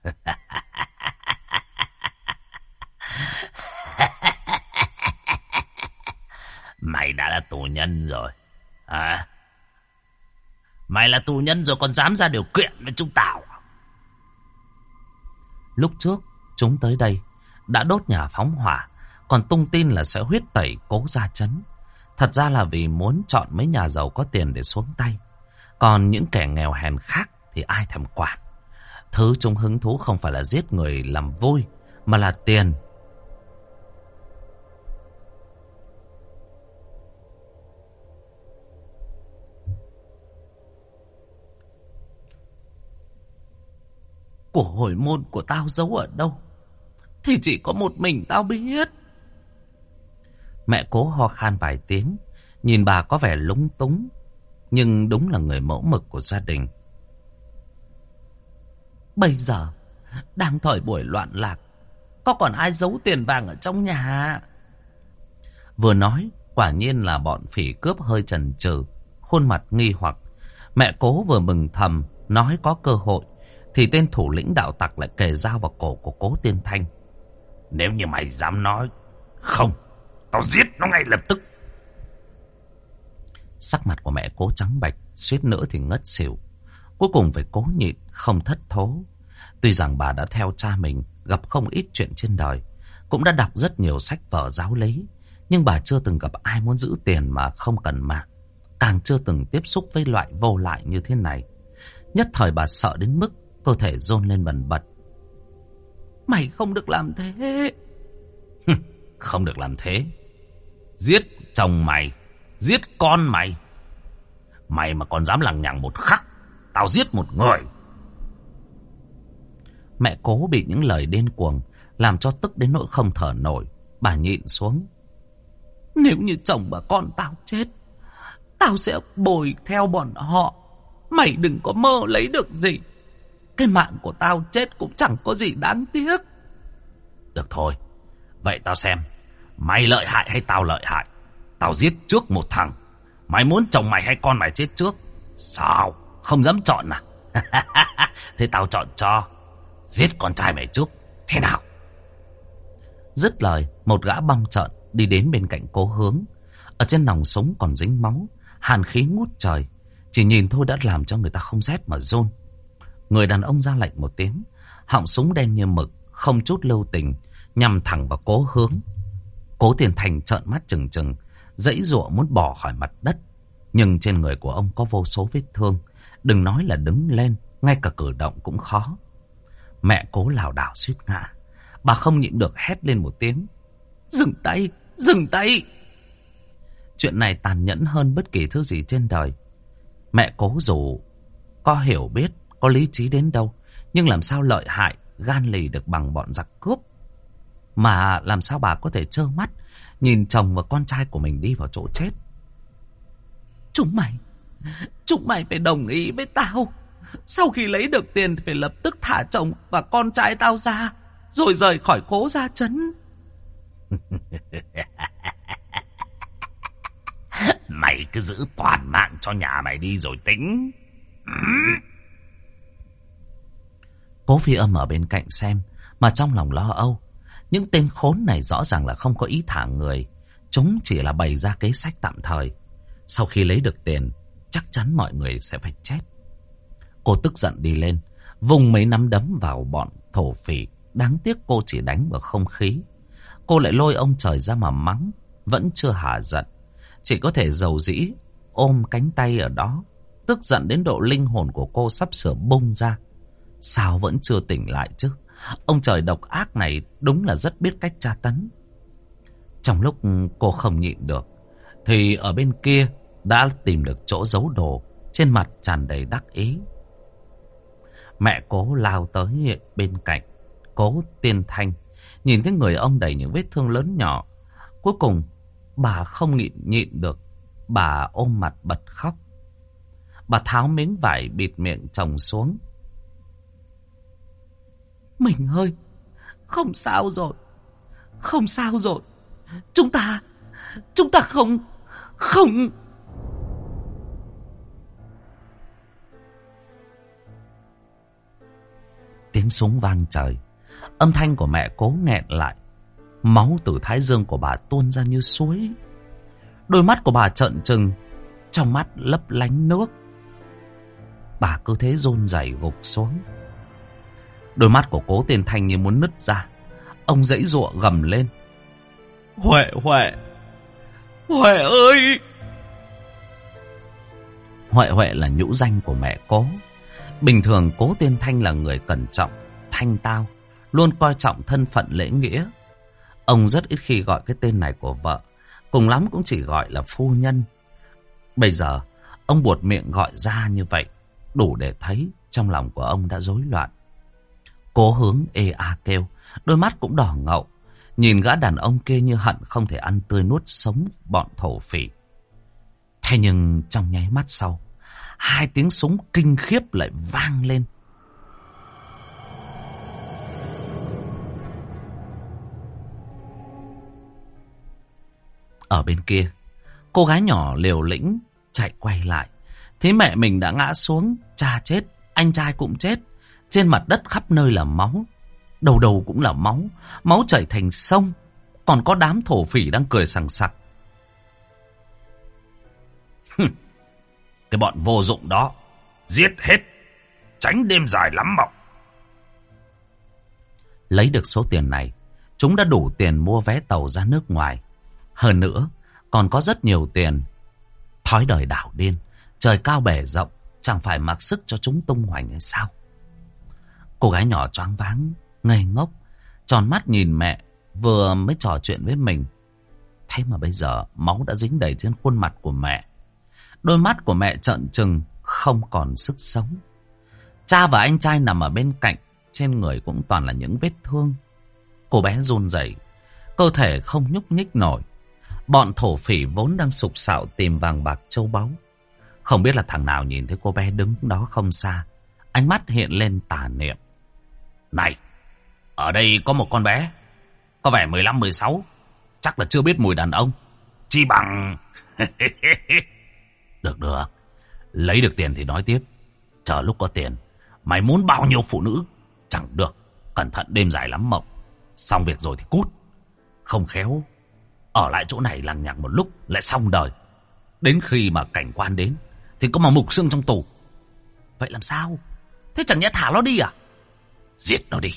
Mày đã là tù nhân rồi. À, Mày là tù nhân rồi còn dám ra điều kiện với chúng tao. À? Lúc trước, chúng tới đây, đã đốt nhà phóng hỏa, còn tung tin là sẽ huyết tẩy cố gia chấn. Thật ra là vì muốn chọn mấy nhà giàu có tiền để xuống tay. Còn những kẻ nghèo hèn khác thì ai thèm quản. Thứ chúng hứng thú không phải là giết người làm vui, mà là tiền của hồi môn của tao giấu ở đâu thì chỉ có một mình tao biết. Mẹ cố ho khan vài tiếng, nhìn bà có vẻ lúng túng, nhưng đúng là người mẫu mực của gia đình. Bây giờ, đang thời buổi loạn lạc, có còn ai giấu tiền vàng ở trong nhà? Vừa nói, quả nhiên là bọn phỉ cướp hơi chần chừ, khuôn mặt nghi hoặc. Mẹ cố vừa mừng thầm, nói có cơ hội, thì tên thủ lĩnh đạo tặc lại kề dao vào cổ của cố tiên thanh. Nếu như mày dám nói, không, tao giết nó ngay lập tức. Sắc mặt của mẹ cố trắng bạch, suýt nữa thì ngất xỉu. Cuối cùng phải cố nhịn, không thất thố. Tuy rằng bà đã theo cha mình, gặp không ít chuyện trên đời, cũng đã đọc rất nhiều sách vở giáo lý, nhưng bà chưa từng gặp ai muốn giữ tiền mà không cần mạng. Càng chưa từng tiếp xúc với loại vô lại như thế này. Nhất thời bà sợ đến mức Cơ thể rôn lên bần bật. Mày không được làm thế. không được làm thế. Giết chồng mày. Giết con mày. Mày mà còn dám lằng nhằng một khắc. Tao giết một người. Mẹ cố bị những lời điên cuồng. Làm cho tức đến nỗi không thở nổi. Bà nhịn xuống. Nếu như chồng và con tao chết. Tao sẽ bồi theo bọn họ. Mày đừng có mơ lấy được gì. Cái mạng của tao chết cũng chẳng có gì đáng tiếc. Được thôi. Vậy tao xem. Mày lợi hại hay tao lợi hại? Tao giết trước một thằng. Mày muốn chồng mày hay con mày chết trước? Sao? Không dám chọn à? Thế tao chọn cho. Giết con trai mày trước. Thế nào? Dứt lời, một gã băng trợn đi đến bên cạnh cố hướng. Ở trên nòng súng còn dính máu, hàn khí ngút trời. Chỉ nhìn thôi đã làm cho người ta không rét mà run. Người đàn ông ra lệnh một tiếng, họng súng đen như mực, không chút lưu tình, nhằm thẳng vào cố hướng. Cố tiền thành trợn mắt trừng trừng, dãy ruộng muốn bỏ khỏi mặt đất. Nhưng trên người của ông có vô số vết thương, đừng nói là đứng lên, ngay cả cử động cũng khó. Mẹ cố lảo đảo suýt ngã. Bà không nhịn được hét lên một tiếng. Dừng tay! Dừng tay! Chuyện này tàn nhẫn hơn bất kỳ thứ gì trên đời. Mẹ cố dù có hiểu biết, có lý trí đến đâu, nhưng làm sao lợi hại, gan lì được bằng bọn giặc cướp. Mà làm sao bà có thể trơ mắt, nhìn chồng và con trai của mình đi vào chỗ chết. Chúng mày, chúng mày phải đồng ý với tao. Sau khi lấy được tiền thì phải lập tức thả chồng và con trai tao ra, rồi rời khỏi cố gia chấn. mày cứ giữ toàn mạng cho nhà mày đi rồi tính. Cố phi âm ở bên cạnh xem, mà trong lòng lo âu. Những tên khốn này rõ ràng là không có ý thả người. Chúng chỉ là bày ra kế sách tạm thời. Sau khi lấy được tiền, chắc chắn mọi người sẽ phải chết. Cô tức giận đi lên, vùng mấy nắm đấm vào bọn thổ phỉ. Đáng tiếc cô chỉ đánh vào không khí. Cô lại lôi ông trời ra mà mắng, vẫn chưa hạ giận. Chỉ có thể giàu dĩ, ôm cánh tay ở đó. Tức giận đến độ linh hồn của cô sắp sửa bung ra. Sao vẫn chưa tỉnh lại chứ? Ông trời độc ác này đúng là rất biết cách tra tấn. Trong lúc cô không nhịn được, thì ở bên kia đã tìm được chỗ giấu đồ, trên mặt tràn đầy đắc ý. Mẹ cố lao tới bên cạnh, cố tiên thanh, nhìn thấy người ông đầy những vết thương lớn nhỏ. Cuối cùng, bà không nhịn nhịn được, bà ôm mặt bật khóc. Bà tháo miếng vải bịt miệng chồng xuống. Mình ơi, không sao rồi, không sao rồi. Chúng ta, chúng ta không, không... Tiếng súng vang trời. Âm thanh của mẹ cố nghẹn lại. Máu từ thái dương của bà tuôn ra như suối. Đôi mắt của bà trợn trừng, trong mắt lấp lánh nước. Bà cứ thế rôn rẩy gục xuống. Đôi mắt của cố tên thanh như muốn nứt ra. Ông dãy ruộng gầm lên. Huệ, Huệ, Huệ ơi! Huệ Huệ là nhũ danh của mẹ cố. Bình thường cố tên Thanh là người cẩn trọng, thanh tao, luôn coi trọng thân phận lễ nghĩa. Ông rất ít khi gọi cái tên này của vợ, cùng lắm cũng chỉ gọi là phu nhân. Bây giờ, ông buột miệng gọi ra như vậy, đủ để thấy trong lòng của ông đã rối loạn. Cố hướng ê a kêu, đôi mắt cũng đỏ ngậu, nhìn gã đàn ông kia như hận không thể ăn tươi nuốt sống bọn thổ phỉ. Thế nhưng trong nháy mắt sau, hai tiếng súng kinh khiếp lại vang lên. Ở bên kia, cô gái nhỏ liều lĩnh chạy quay lại. Thấy mẹ mình đã ngã xuống, cha chết, anh trai cũng chết. Trên mặt đất khắp nơi là máu. Đầu đầu cũng là máu. Máu chảy thành sông. Còn có đám thổ phỉ đang cười sằng sặc. Cái bọn vô dụng đó. Giết hết. Tránh đêm dài lắm mộng. Lấy được số tiền này. Chúng đã đủ tiền mua vé tàu ra nước ngoài. Hơn nữa, còn có rất nhiều tiền. Thói đời đảo điên. Trời cao bể rộng. Chẳng phải mặc sức cho chúng tung hoành hay sao? Cô gái nhỏ choáng váng, ngây ngốc, tròn mắt nhìn mẹ, vừa mới trò chuyện với mình. Thế mà bây giờ máu đã dính đầy trên khuôn mặt của mẹ. Đôi mắt của mẹ trợn trừng, không còn sức sống. Cha và anh trai nằm ở bên cạnh, trên người cũng toàn là những vết thương. Cô bé run rẩy, cơ thể không nhúc nhích nổi. Bọn thổ phỉ vốn đang sục sạo tìm vàng bạc châu báu. Không biết là thằng nào nhìn thấy cô bé đứng đó không xa. Ánh mắt hiện lên tà niệm. Này, ở đây có một con bé. Có vẻ 15-16. Chắc là chưa biết mùi đàn ông. Chi bằng... được được. Lấy được tiền thì nói tiếp. Chờ lúc có tiền, mày muốn bao nhiêu phụ nữ? Chẳng được. Cẩn thận đêm dài lắm mộng. Xong việc rồi thì cút. Không khéo. Ở lại chỗ này lằng nhằng một lúc lại xong đời. Đến khi mà cảnh quan đến thì có mà mục xương trong tù. Vậy làm sao? Thế chẳng nhẽ thả nó đi à? Giết nó đi.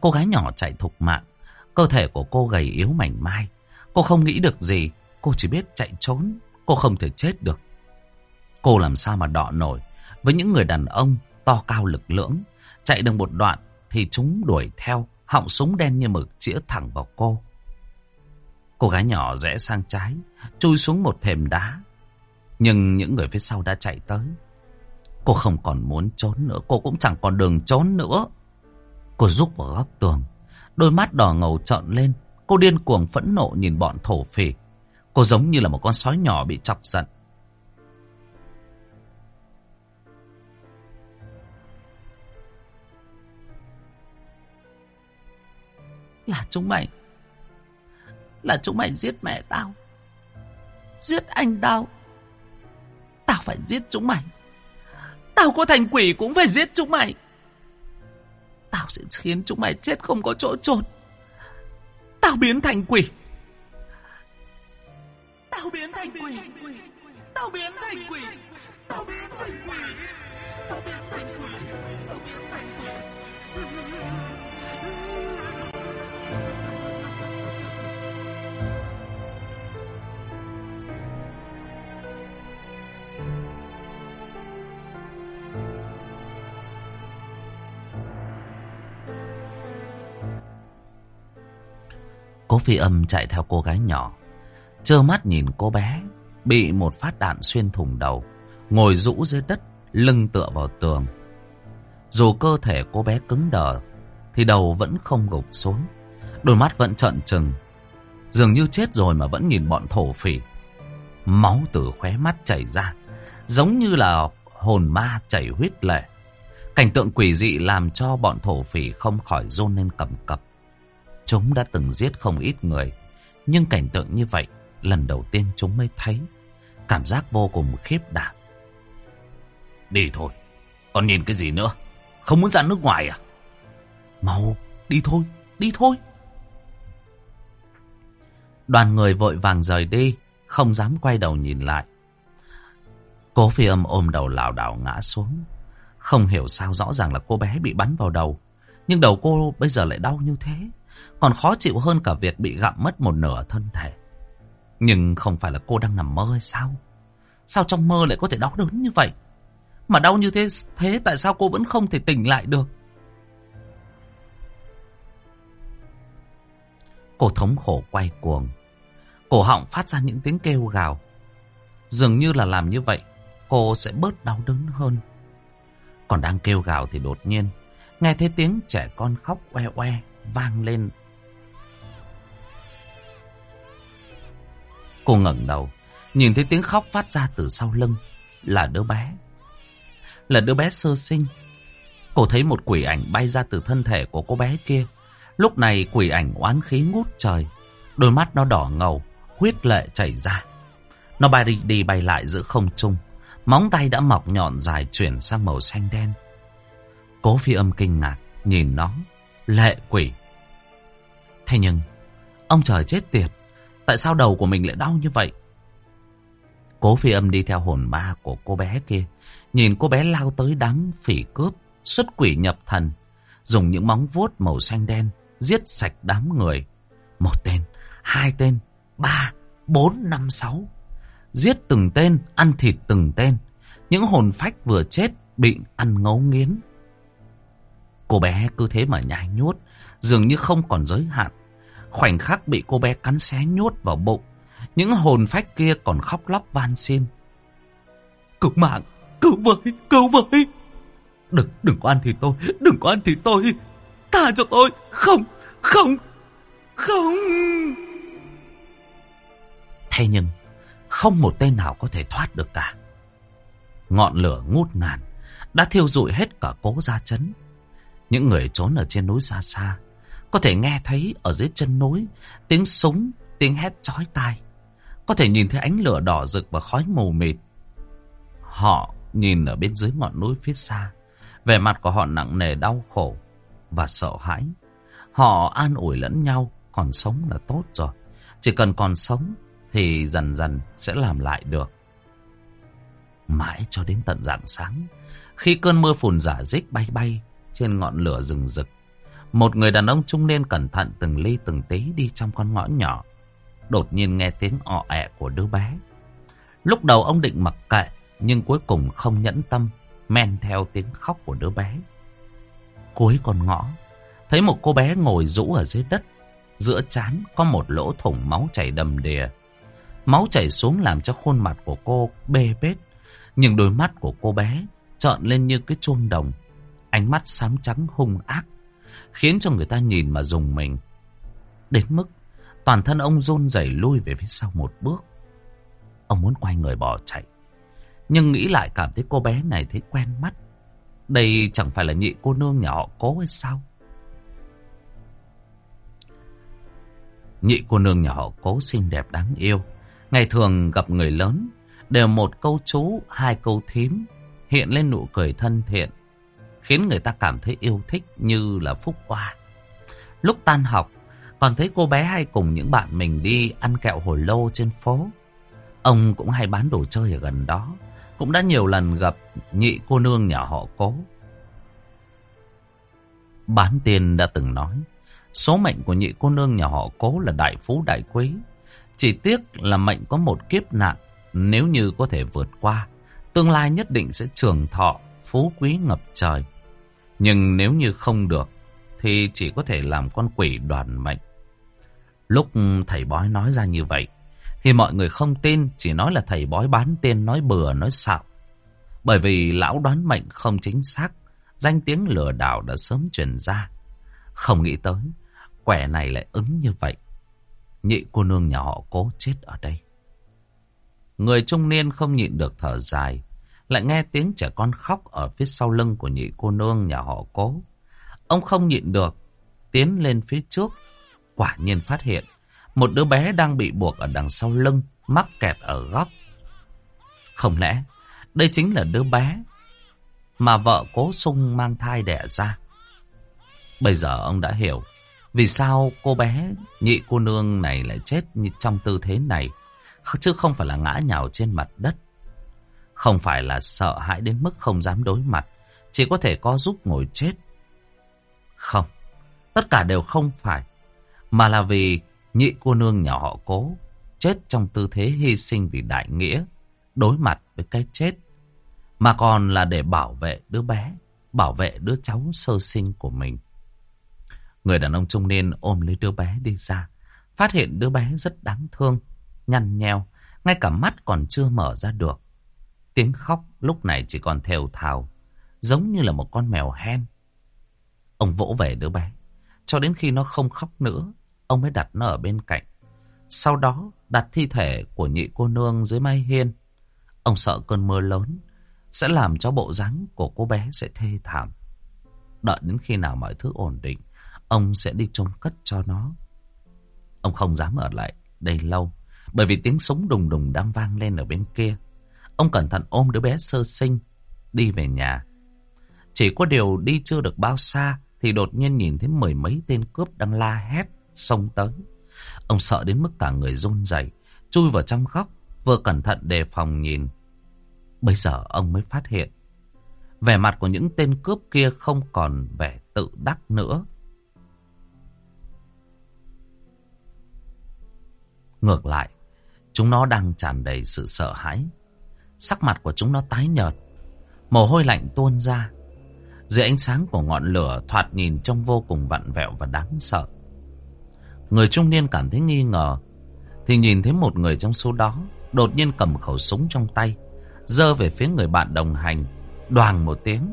Cô gái nhỏ chạy thục mạng. Cơ thể của cô gầy yếu mảnh mai. Cô không nghĩ được gì. Cô chỉ biết chạy trốn. Cô không thể chết được. Cô làm sao mà đọ nổi với những người đàn ông to cao lực lưỡng. Chạy được một đoạn thì chúng đuổi theo. Họng súng đen như mực chĩa thẳng vào cô. Cô gái nhỏ rẽ sang trái, chui xuống một thềm đá. Nhưng những người phía sau đã chạy tới. Cô không còn muốn trốn nữa, cô cũng chẳng còn đường trốn nữa. Cô rúc vào góc tường, đôi mắt đỏ ngầu trợn lên. Cô điên cuồng phẫn nộ nhìn bọn thổ phỉ. Cô giống như là một con sói nhỏ bị chọc giận. Là chúng mày là chúng mày giết mẹ tao. Giết anh tao. Tao phải giết chúng mày. Tao có thành quỷ cũng phải giết chúng mày. Tao sẽ khiến chúng mày chết không có chỗ trốn. Tao biến thành quỷ. Tao biến thành quỷ. Tao biến thành quỷ. Tao biến thành quỷ. Tao biến thành quỷ. Tao biến thành quỷ. Cố phi âm chạy theo cô gái nhỏ. Trơ mắt nhìn cô bé bị một phát đạn xuyên thủng đầu. Ngồi rũ dưới đất, lưng tựa vào tường. Dù cơ thể cô bé cứng đờ, thì đầu vẫn không gục xuống. Đôi mắt vẫn trợn trừng. Dường như chết rồi mà vẫn nhìn bọn thổ phỉ. Máu từ khóe mắt chảy ra. Giống như là hồn ma chảy huyết lệ. Cảnh tượng quỷ dị làm cho bọn thổ phỉ không khỏi rôn lên cầm cập. Chúng đã từng giết không ít người. Nhưng cảnh tượng như vậy, lần đầu tiên chúng mới thấy. Cảm giác vô cùng khiếp đảm. Đi thôi. Còn nhìn cái gì nữa? Không muốn ra nước ngoài à? Mau, đi thôi, đi thôi. Đoàn người vội vàng rời đi, không dám quay đầu nhìn lại. Cố phi âm ôm đầu lảo đảo ngã xuống. Không hiểu sao rõ ràng là cô bé bị bắn vào đầu. Nhưng đầu cô bây giờ lại đau như thế. Còn khó chịu hơn cả việc bị gặm mất một nửa thân thể. Nhưng không phải là cô đang nằm mơ hay sao? Sao trong mơ lại có thể đau đớn như vậy? Mà đau như thế, thế tại sao cô vẫn không thể tỉnh lại được? Cô thống khổ quay cuồng. Cổ họng phát ra những tiếng kêu gào. Dường như là làm như vậy, cô sẽ bớt đau đớn hơn. Còn đang kêu gào thì đột nhiên, nghe thấy tiếng trẻ con khóc oe oe vang lên. Cô ngẩng đầu, nhìn thấy tiếng khóc phát ra từ sau lưng, là đứa bé. Là đứa bé sơ sinh. Cô thấy một quỷ ảnh bay ra từ thân thể của cô bé kia. Lúc này quỷ ảnh oán khí ngút trời, đôi mắt nó đỏ ngầu, huyết lệ chảy ra. Nó bay đi, đi bay lại giữa không trung, móng tay đã mọc nhọn dài chuyển sang màu xanh đen. Cố phi âm kinh ngạc, nhìn nó, lệ quỷ. Thế nhưng, ông trời chết tiệt, tại sao đầu của mình lại đau như vậy? Cố phi âm đi theo hồn ma của cô bé kia, nhìn cô bé lao tới đám phỉ cướp, xuất quỷ nhập thần, dùng những móng vuốt màu xanh đen, giết sạch đám người. Một tên, hai tên, ba, bốn, năm, sáu. Giết từng tên, ăn thịt từng tên. Những hồn phách vừa chết bị ăn ngấu nghiến. Cô bé cứ thế mà nhai nhốt, dường như không còn giới hạn. Khoảnh khắc bị cô bé cắn xé nhốt vào bụng, những hồn phách kia còn khóc lóc van xin. Cứu mạng, cứu với, cứu với. Đừng, đừng có ăn thịt tôi, đừng có ăn thịt tôi. Tha cho tôi, không, không, không. Thế nhưng, không một tên nào có thể thoát được cả. Ngọn lửa ngút ngàn đã thiêu rụi hết cả cố gia chấn. Những người trốn ở trên núi xa xa có thể nghe thấy ở dưới chân núi tiếng súng, tiếng hét chói tai. Có thể nhìn thấy ánh lửa đỏ rực và khói mù mịt Họ nhìn ở bên dưới ngọn núi phía xa. Vẻ mặt của họ nặng nề đau khổ và sợ hãi. Họ an ủi lẫn nhau, còn sống là tốt rồi. Chỉ cần còn sống thì dần dần sẽ làm lại được. Mãi cho đến tận rạng sáng, khi cơn mưa phùn giả dích bay bay trên ngọn lửa rừng rực, một người đàn ông trung niên cẩn thận từng ly từng tí đi trong con ngõ nhỏ. Đột nhiên nghe tiếng ọ ẹ của đứa bé. Lúc đầu ông định mặc kệ, nhưng cuối cùng không nhẫn tâm, men theo tiếng khóc của đứa bé. Cuối con ngõ, thấy một cô bé ngồi rũ ở dưới đất, giữa chán có một lỗ thủng máu chảy đầm đìa. Máu chảy xuống làm cho khuôn mặt của cô bê bết, nhưng đôi mắt của cô bé trợn lên như cái chuông đồng, ánh mắt xám trắng hung ác, khiến cho người ta nhìn mà dùng mình. Đến mức toàn thân ông run rẩy lui về phía sau một bước. Ông muốn quay người bỏ chạy. Nhưng nghĩ lại cảm thấy cô bé này thấy quen mắt. Đây chẳng phải là nhị cô nương nhà họ cố hay sao? Nhị cô nương nhà họ cố xinh đẹp đáng yêu. Ngày thường gặp người lớn, đều một câu chú, hai câu thím, hiện lên nụ cười thân thiện, khiến người ta cảm thấy yêu thích như là phúc qua. Lúc tan học, còn thấy cô bé hay cùng những bạn mình đi ăn kẹo hồi lô trên phố. Ông cũng hay bán đồ chơi ở gần đó, cũng đã nhiều lần gặp nhị cô nương nhà họ cố. Bán tiền đã từng nói, số mệnh của nhị cô nương nhà họ cố là đại phú đại quý. Chỉ tiếc là mệnh có một kiếp nạn, nếu như có thể vượt qua, tương lai nhất định sẽ trường thọ, phú quý ngập trời. Nhưng nếu như không được, thì chỉ có thể làm con quỷ đoàn mệnh. Lúc thầy bói nói ra như vậy, thì mọi người không tin, chỉ nói là thầy bói bán tên, nói bừa, nói xạo. Bởi vì lão đoán mệnh không chính xác, danh tiếng lừa đảo đã sớm truyền ra. Không nghĩ tới, quẻ này lại ứng như vậy. Nhị cô nương nhà họ cố chết ở đây. Người trung niên không nhịn được thở dài, lại nghe tiếng trẻ con khóc ở phía sau lưng của nhị cô nương nhà họ cố. Ông không nhịn được, tiến lên phía trước, quả nhiên phát hiện một đứa bé đang bị buộc ở đằng sau lưng, mắc kẹt ở góc. Không lẽ đây chính là đứa bé mà vợ cố sung mang thai đẻ ra? Bây giờ ông đã hiểu vì sao cô bé nhị cô nương này lại chết trong tư thế này, chứ không phải là ngã nhào trên mặt đất. Không phải là sợ hãi đến mức không dám đối mặt, chỉ có thể có giúp ngồi chết. Không, tất cả đều không phải, mà là vì nhị cô nương nhà họ cố, chết trong tư thế hy sinh vì đại nghĩa, đối mặt với cái chết, mà còn là để bảo vệ đứa bé, bảo vệ đứa cháu sơ sinh của mình. Người đàn ông trung niên ôm lấy đứa bé đi ra, phát hiện đứa bé rất đáng thương, nhăn nheo, ngay cả mắt còn chưa mở ra được. Tiếng khóc lúc này chỉ còn thều thào, giống như là một con mèo hen. Ông vỗ về đứa bé, cho đến khi nó không khóc nữa, ông mới đặt nó ở bên cạnh. Sau đó đặt thi thể của nhị cô nương dưới mái hiên. Ông sợ cơn mưa lớn sẽ làm cho bộ dáng của cô bé sẽ thê thảm. Đợi đến khi nào mọi thứ ổn định, ông sẽ đi trông cất cho nó. Ông không dám ở lại đây lâu, bởi vì tiếng súng đùng đùng đang vang lên ở bên kia. Ông cẩn thận ôm đứa bé sơ sinh, đi về nhà. Chỉ có điều đi chưa được bao xa, thì đột nhiên nhìn thấy mười mấy tên cướp đang la hét, xông tới. Ông sợ đến mức cả người run rẩy, chui vào trong góc, vừa cẩn thận đề phòng nhìn. Bây giờ ông mới phát hiện, vẻ mặt của những tên cướp kia không còn vẻ tự đắc nữa. Ngược lại, chúng nó đang tràn đầy sự sợ hãi. Sắc mặt của chúng nó tái nhợt, mồ hôi lạnh tuôn ra. Dưới ánh sáng của ngọn lửa thoạt nhìn trông vô cùng vặn vẹo và đáng sợ. Người trung niên cảm thấy nghi ngờ, thì nhìn thấy một người trong số đó đột nhiên cầm khẩu súng trong tay, giơ về phía người bạn đồng hành, đoàn một tiếng.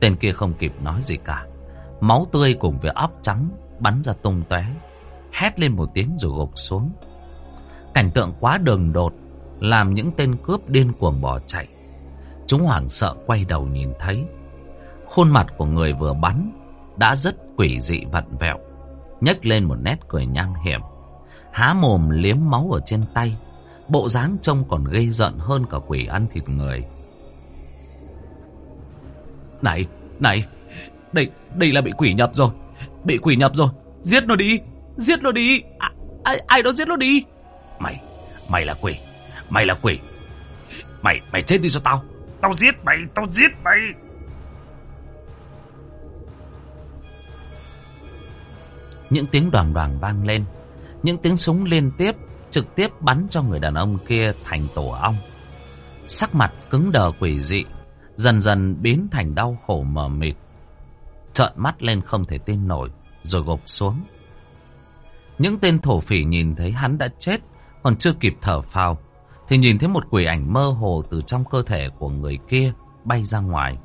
Tên kia không kịp nói gì cả, máu tươi cùng với óc trắng bắn ra tung tóe, hét lên một tiếng rồi gục xuống. Cảnh tượng quá đường đột, làm những tên cướp điên cuồng bỏ chạy. Chúng hoảng sợ quay đầu nhìn thấy, khuôn mặt của người vừa bắn đã rất quỷ dị vặn vẹo, nhếch lên một nét cười nham hiểm, há mồm liếm máu ở trên tay, Bộ dáng trông còn gây giận hơn cả quỷ ăn thịt người. Này, này, đây, đây là bị quỷ nhập rồi. Bị quỷ nhập rồi. Giết nó đi, giết nó đi. À, ai, ai đó giết nó đi. Mày, mày là quỷ, mày là quỷ. Mày, mày chết đi cho tao. Tao giết mày, tao giết mày. Những tiếng đoàn đoàn vang lên. Những tiếng súng liên tiếp trực tiếp bắn cho người đàn ông kia thành tổ ong. Sắc mặt cứng đờ quỷ dị, dần dần biến thành đau khổ mờ mịt. Trợn mắt lên không thể tin nổi, rồi gục xuống. Những tên thổ phỉ nhìn thấy hắn đã chết, còn chưa kịp thở phào, thì nhìn thấy một quỷ ảnh mơ hồ từ trong cơ thể của người kia bay ra ngoài.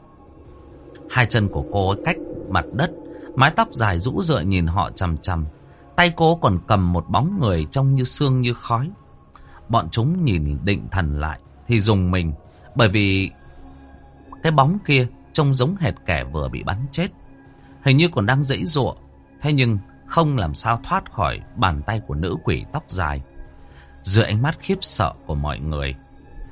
Hai chân của cô ấy cách mặt đất, mái tóc dài rũ rượi nhìn họ chằm chằm. Tay cô còn cầm một bóng người trông như xương như khói. Bọn chúng nhìn định thần lại thì dùng mình bởi vì cái bóng kia trông giống hệt kẻ vừa bị bắn chết. Hình như còn đang dãy giụa, thế nhưng không làm sao thoát khỏi bàn tay của nữ quỷ tóc dài. Dưới ánh mắt khiếp sợ của mọi người,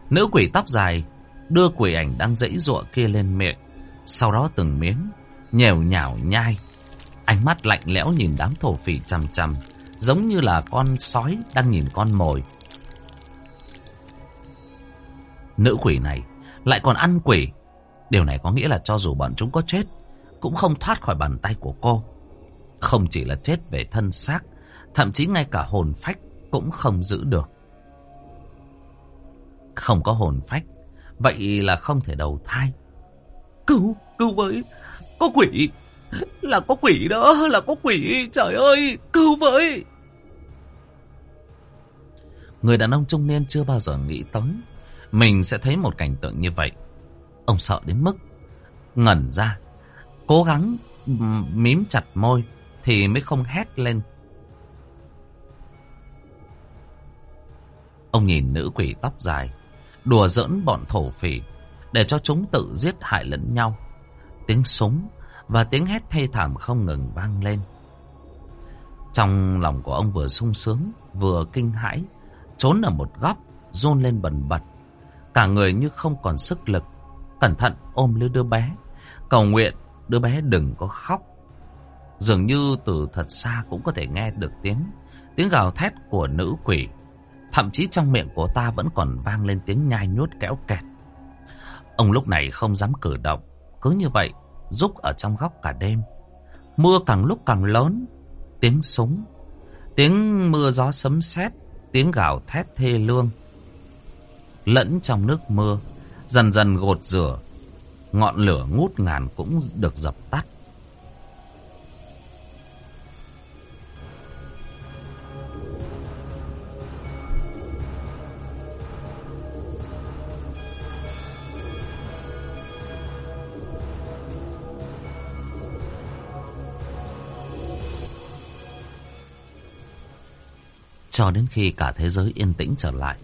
nữ quỷ tóc dài đưa quỷ ảnh đang dãy giụa kia lên miệng, sau đó từng miếng nhèo nhào nhai Ánh mắt lạnh lẽo nhìn đám thổ phỉ chằm chằm, giống như là con sói đang nhìn con mồi. Nữ quỷ này lại còn ăn quỷ. Điều này có nghĩa là cho dù bọn chúng có chết, cũng không thoát khỏi bàn tay của cô. Không chỉ là chết về thân xác, thậm chí ngay cả hồn phách cũng không giữ được. Không có hồn phách, vậy là không thể đầu thai. Cứu, cứu với, có quỷ, là có quỷ đó, là có quỷ, trời ơi, cứu với. Người đàn ông trung niên chưa bao giờ nghĩ tới mình sẽ thấy một cảnh tượng như vậy. Ông sợ đến mức ngẩn ra, cố gắng mím chặt môi thì mới không hét lên. Ông nhìn nữ quỷ tóc dài, đùa giỡn bọn thổ phỉ để cho chúng tự giết hại lẫn nhau. Tiếng súng và tiếng hét thê thảm không ngừng vang lên. Trong lòng của ông vừa sung sướng, vừa kinh hãi, trốn ở một góc, rôn lên bần bật. Cả người như không còn sức lực, cẩn thận ôm lấy đứa bé, cầu nguyện đứa bé đừng có khóc. Dường như từ thật xa cũng có thể nghe được tiếng, tiếng gào thét của nữ quỷ. Thậm chí trong miệng của ta vẫn còn vang lên tiếng nhai nhốt kéo kẹt. Ông lúc này không dám cử động, cứ như vậy rúc ở trong góc cả đêm. Mưa càng lúc càng lớn, tiếng súng, tiếng mưa gió sấm sét, tiếng gào thét thê lương. Lẫn trong nước mưa, dần dần gột rửa, ngọn lửa ngút ngàn cũng được dập tắt. Cho đến khi cả thế giới yên tĩnh trở lại.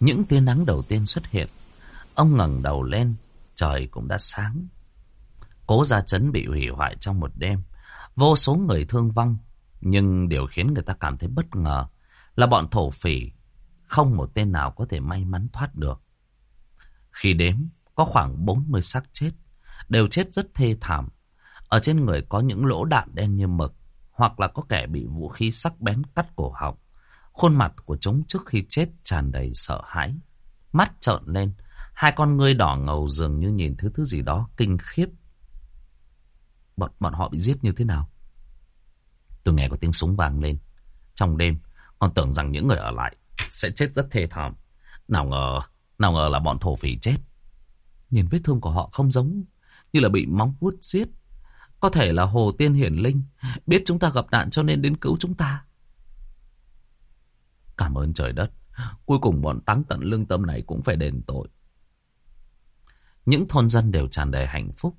Những tia nắng đầu tiên xuất hiện. Ông ngẩng đầu lên, trời cũng đã sáng. Cố gia chấn bị hủy hoại trong một đêm. Vô số người thương vong. Nhưng điều khiến người ta cảm thấy bất ngờ là bọn thổ phỉ không một tên nào có thể may mắn thoát được. Khi đếm, có khoảng 40 xác chết, đều chết rất thê thảm. Ở trên người có những lỗ đạn đen như mực, hoặc là có kẻ bị vũ khí sắc bén cắt cổ họng. Khuôn mặt của chúng trước khi chết tràn đầy sợ hãi. Mắt trợn lên, hai con ngươi đỏ ngầu dường như nhìn thứ thứ gì đó kinh khiếp. Bọn, bọn họ bị giết như thế nào? Tôi nghe có tiếng súng vang lên. Trong đêm, con tưởng rằng những người ở lại sẽ chết rất thê thảm. Nào ngờ, nào ngờ là bọn thổ phỉ chết. Nhìn vết thương của họ không giống như là bị móng vuốt giết. Có thể là Hồ Tiên Hiển Linh biết chúng ta gặp nạn cho nên đến cứu chúng ta. Cảm ơn trời đất. Cuối cùng bọn táng tận lương tâm này cũng phải đền tội. Những thôn dân đều tràn đầy hạnh phúc.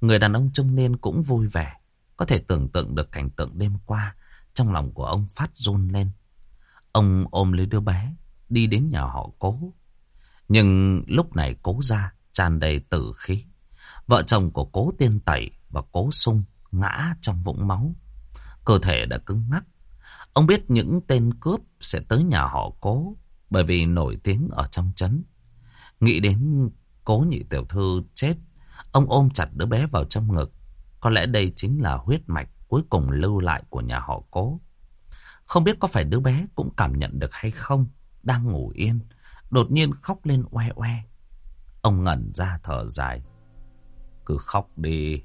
Người đàn ông trung niên cũng vui vẻ. Có thể tưởng tượng được cảnh tượng đêm qua. Trong lòng của ông phát run lên. Ông ôm lấy đứa bé. Đi đến nhà họ cố. Nhưng lúc này cố ra, tràn đầy tử khí. Vợ chồng của cố tiên tẩy và cố sung ngã trong vũng máu. Cơ thể đã cứng ngắc. Ông biết những tên cướp sẽ tới nhà họ cố. bởi vì nổi tiếng ở trong trấn. Nghĩ đến cố nhị tiểu thư chết, ông ôm chặt đứa bé vào trong ngực. Có lẽ đây chính là huyết mạch cuối cùng lưu lại của nhà họ cố. Không biết có phải đứa bé cũng cảm nhận được hay không, đang ngủ yên, đột nhiên khóc lên oe oe. Ông ngẩn ra thở dài. Cứ khóc đi.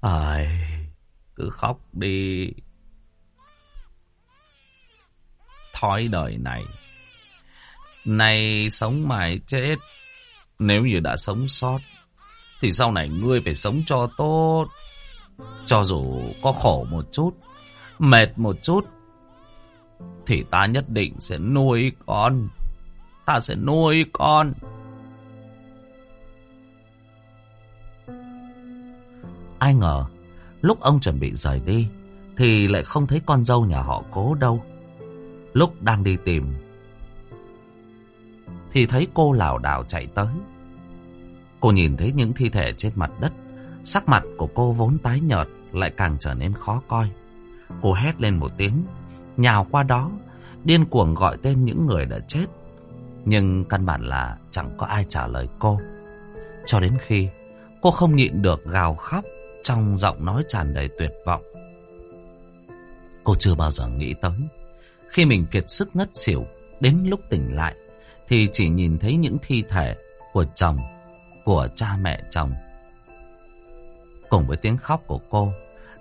Ai, cứ khóc đi. Thói đời này. Này sống mãi chết. Nếu như đã sống sót, thì sau này ngươi phải sống cho tốt. Cho dù có khổ một chút, mệt một chút, thì ta nhất định sẽ nuôi con. Ta sẽ nuôi con. Ai ngờ, lúc ông chuẩn bị rời đi, thì lại không thấy con dâu nhà họ cố đâu. Lúc đang đi tìm, thì thấy cô lảo đảo chạy tới. Cô nhìn thấy những thi thể trên mặt đất, sắc mặt của cô vốn tái nhợt lại càng trở nên khó coi. Cô hét lên một tiếng, nhào qua đó, điên cuồng gọi tên những người đã chết. Nhưng căn bản là chẳng có ai trả lời cô. Cho đến khi cô không nhịn được gào khóc trong giọng nói tràn đầy tuyệt vọng. Cô chưa bao giờ nghĩ tới. Khi mình kiệt sức ngất xỉu, đến lúc tỉnh lại, thì chỉ nhìn thấy những thi thể của chồng, của cha mẹ chồng. Cùng với tiếng khóc của cô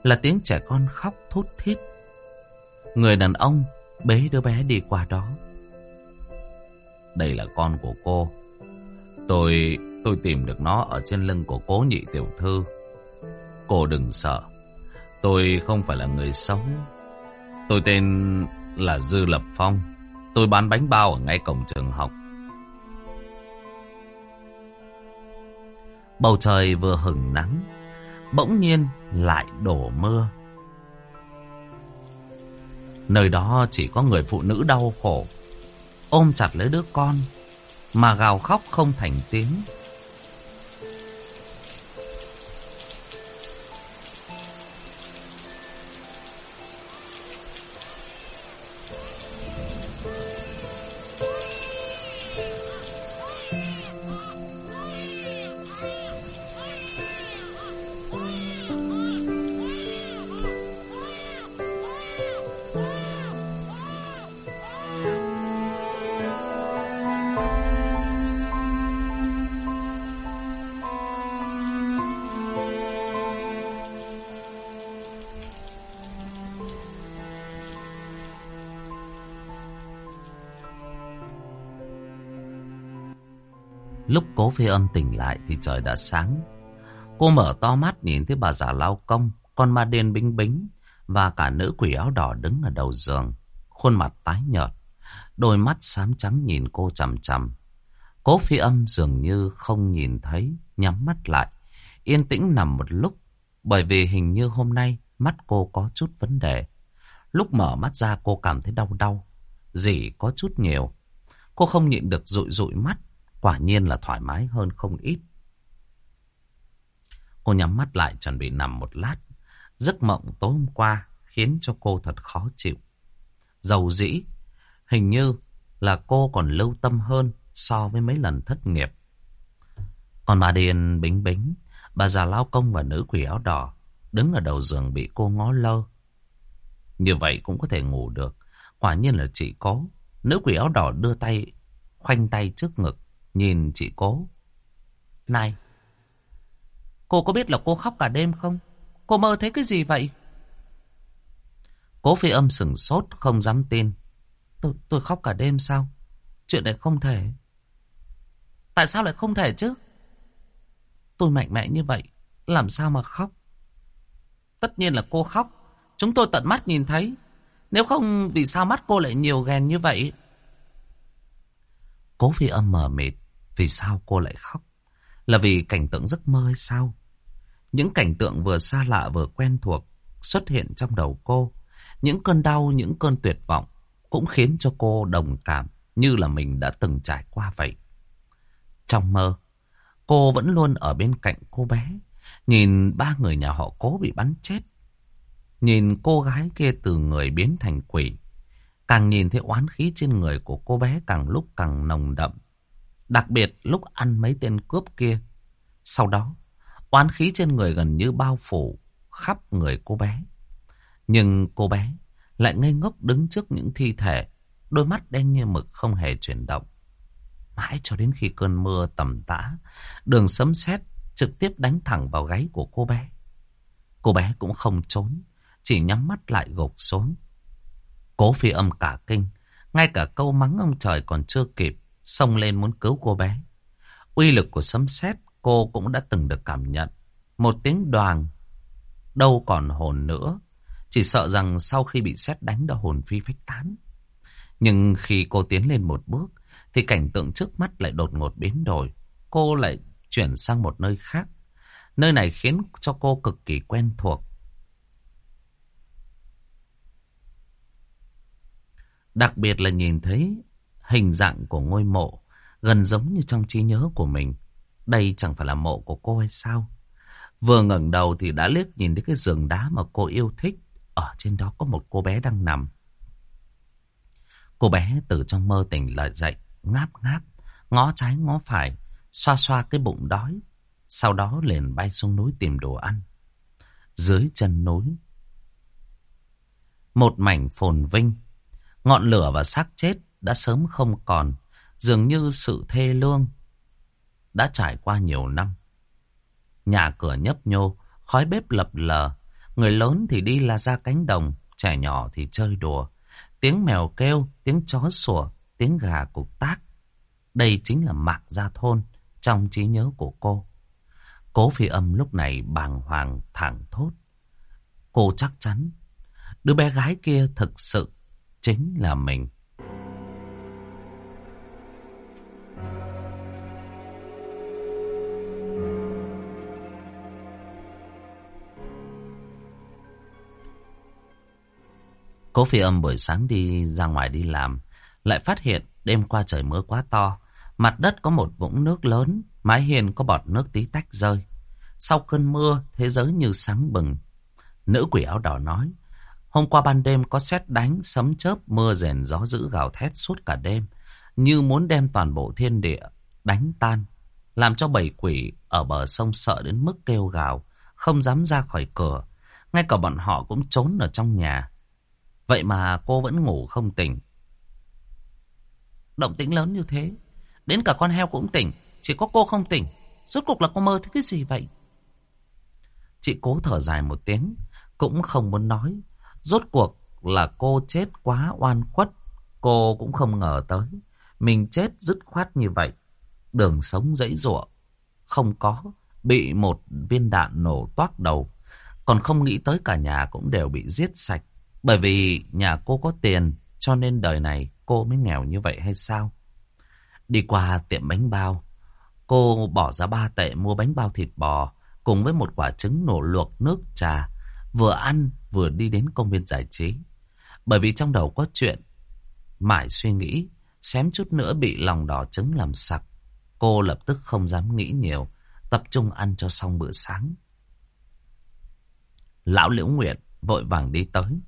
là tiếng trẻ con khóc thút thít. Người đàn ông bế đứa bé đi qua đó. Đây là con của cô. Tôi tôi tìm được nó ở trên lưng của cố nhị tiểu thư. Cô đừng sợ. Tôi không phải là người xấu. Tôi tên là Dư Lập Phong. Tôi bán bánh bao ở ngay cổng trường học. Bầu trời vừa hừng nắng, bỗng nhiên lại đổ mưa. Nơi đó chỉ có người phụ nữ đau khổ, ôm chặt lấy đứa con, mà gào khóc không thành tiếng. Phi âm tỉnh lại thì trời đã sáng. Cô mở to mắt nhìn thấy bà già lao công, con ma đen bính bính và cả nữ quỷ áo đỏ đứng ở đầu giường. Khuôn mặt tái nhợt, đôi mắt xám trắng nhìn cô chằm chằm. Cố phi âm dường như không nhìn thấy, nhắm mắt lại. Yên tĩnh nằm một lúc, bởi vì hình như hôm nay mắt cô có chút vấn đề. Lúc mở mắt ra cô cảm thấy đau đau, dỉ có chút nhiều. Cô không nhịn được rụi rụi mắt, Quả nhiên là thoải mái hơn không ít. Cô nhắm mắt lại chuẩn bị nằm một lát. Giấc mộng tối hôm qua khiến cho cô thật khó chịu. Dầu dĩ, hình như là cô còn lưu tâm hơn so với mấy lần thất nghiệp. Còn bà Điền bính bính, bà già lao công và nữ quỷ áo đỏ đứng ở đầu giường bị cô ngó lơ. Như vậy cũng có thể ngủ được. Quả nhiên là chị có Nữ quỷ áo đỏ đưa tay, khoanh tay trước ngực. Nhìn chị cố. Này, cô có biết là cô khóc cả đêm không? Cô mơ thấy cái gì vậy? Cố phi âm sừng sốt, không dám tin. Tôi, tôi khóc cả đêm sao? Chuyện này không thể. Tại sao lại không thể chứ? Tôi mạnh mẽ như vậy, làm sao mà khóc? Tất nhiên là cô khóc. Chúng tôi tận mắt nhìn thấy. Nếu không, vì sao mắt cô lại nhiều ghen như vậy? Cố phi âm mờ mịt. Vì sao cô lại khóc? Là vì cảnh tượng giấc mơ hay sao? Những cảnh tượng vừa xa lạ vừa quen thuộc xuất hiện trong đầu cô. Những cơn đau, những cơn tuyệt vọng cũng khiến cho cô đồng cảm như là mình đã từng trải qua vậy. Trong mơ, cô vẫn luôn ở bên cạnh cô bé, nhìn ba người nhà họ cố bị bắn chết. Nhìn cô gái kia từ người biến thành quỷ. Càng nhìn thấy oán khí trên người của cô bé càng lúc càng nồng đậm. Đặc biệt lúc ăn mấy tên cướp kia. Sau đó, oán khí trên người gần như bao phủ khắp người cô bé. Nhưng cô bé lại ngây ngốc đứng trước những thi thể, đôi mắt đen như mực không hề chuyển động. Mãi cho đến khi cơn mưa tầm tã, đường sấm sét trực tiếp đánh thẳng vào gáy của cô bé. Cô bé cũng không trốn, chỉ nhắm mắt lại gục xuống. Cố phi âm cả kinh, ngay cả câu mắng ông trời còn chưa kịp, xông lên muốn cứu cô bé. Uy lực của sấm sét cô cũng đã từng được cảm nhận. Một tiếng đoàn, đâu còn hồn nữa. Chỉ sợ rằng sau khi bị sét đánh đã hồn phi phách tán. Nhưng khi cô tiến lên một bước, thì cảnh tượng trước mắt lại đột ngột biến đổi. Cô lại chuyển sang một nơi khác. Nơi này khiến cho cô cực kỳ quen thuộc. Đặc biệt là nhìn thấy hình dạng của ngôi mộ gần giống như trong trí nhớ của mình. Đây chẳng phải là mộ của cô hay sao? Vừa ngẩng đầu thì đã liếc nhìn thấy cái giường đá mà cô yêu thích. Ở trên đó có một cô bé đang nằm. Cô bé từ trong mơ tỉnh lại dậy, ngáp ngáp, ngó trái ngó phải, xoa xoa cái bụng đói. Sau đó liền bay xuống núi tìm đồ ăn. Dưới chân núi, một mảnh phồn vinh, ngọn lửa và xác chết đã sớm không còn, dường như sự thê lương đã trải qua nhiều năm. Nhà cửa nhấp nhô, khói bếp lập lờ, người lớn thì đi là ra cánh đồng, trẻ nhỏ thì chơi đùa. Tiếng mèo kêu, tiếng chó sủa, tiếng gà cục tác. Đây chính là mạc gia thôn trong trí nhớ của cô. Cố phi âm lúc này bàng hoàng thẳng thốt. Cô chắc chắn đứa bé gái kia thực sự chính là mình. Cố phi âm buổi sáng đi ra ngoài đi làm, lại phát hiện đêm qua trời mưa quá to. Mặt đất có một vũng nước lớn, mái hiên có bọt nước tí tách rơi. Sau cơn mưa, thế giới như sáng bừng. Nữ quỷ áo đỏ nói, hôm qua ban đêm có sét đánh, sấm chớp, mưa rền gió dữ gào thét suốt cả đêm, như muốn đem toàn bộ thiên địa đánh tan, làm cho bảy quỷ ở bờ sông sợ đến mức kêu gào, không dám ra khỏi cửa. Ngay cả bọn họ cũng trốn ở trong nhà. Vậy mà cô vẫn ngủ không tỉnh. Động tĩnh lớn như thế, đến cả con heo cũng tỉnh, chỉ có cô không tỉnh. Rốt cuộc là cô mơ thấy cái gì vậy? Chị cố thở dài một tiếng, cũng không muốn nói. Rốt cuộc là cô chết quá oan khuất, cô cũng không ngờ tới. Mình chết dứt khoát như vậy, đường sống dãy rủa không có, bị một viên đạn nổ toát đầu. Còn không nghĩ tới cả nhà cũng đều bị giết sạch. Bởi vì nhà cô có tiền, cho nên đời này cô mới nghèo như vậy hay sao? Đi qua tiệm bánh bao, cô bỏ ra ba tệ mua bánh bao thịt bò cùng với một quả trứng nổ luộc nước trà, vừa ăn vừa đi đến công viên giải trí. Bởi vì trong đầu có chuyện, mãi suy nghĩ, xém chút nữa bị lòng đỏ trứng làm sặc. Cô lập tức không dám nghĩ nhiều, tập trung ăn cho xong bữa sáng. Lão Liễu Nguyệt vội vàng đi tới,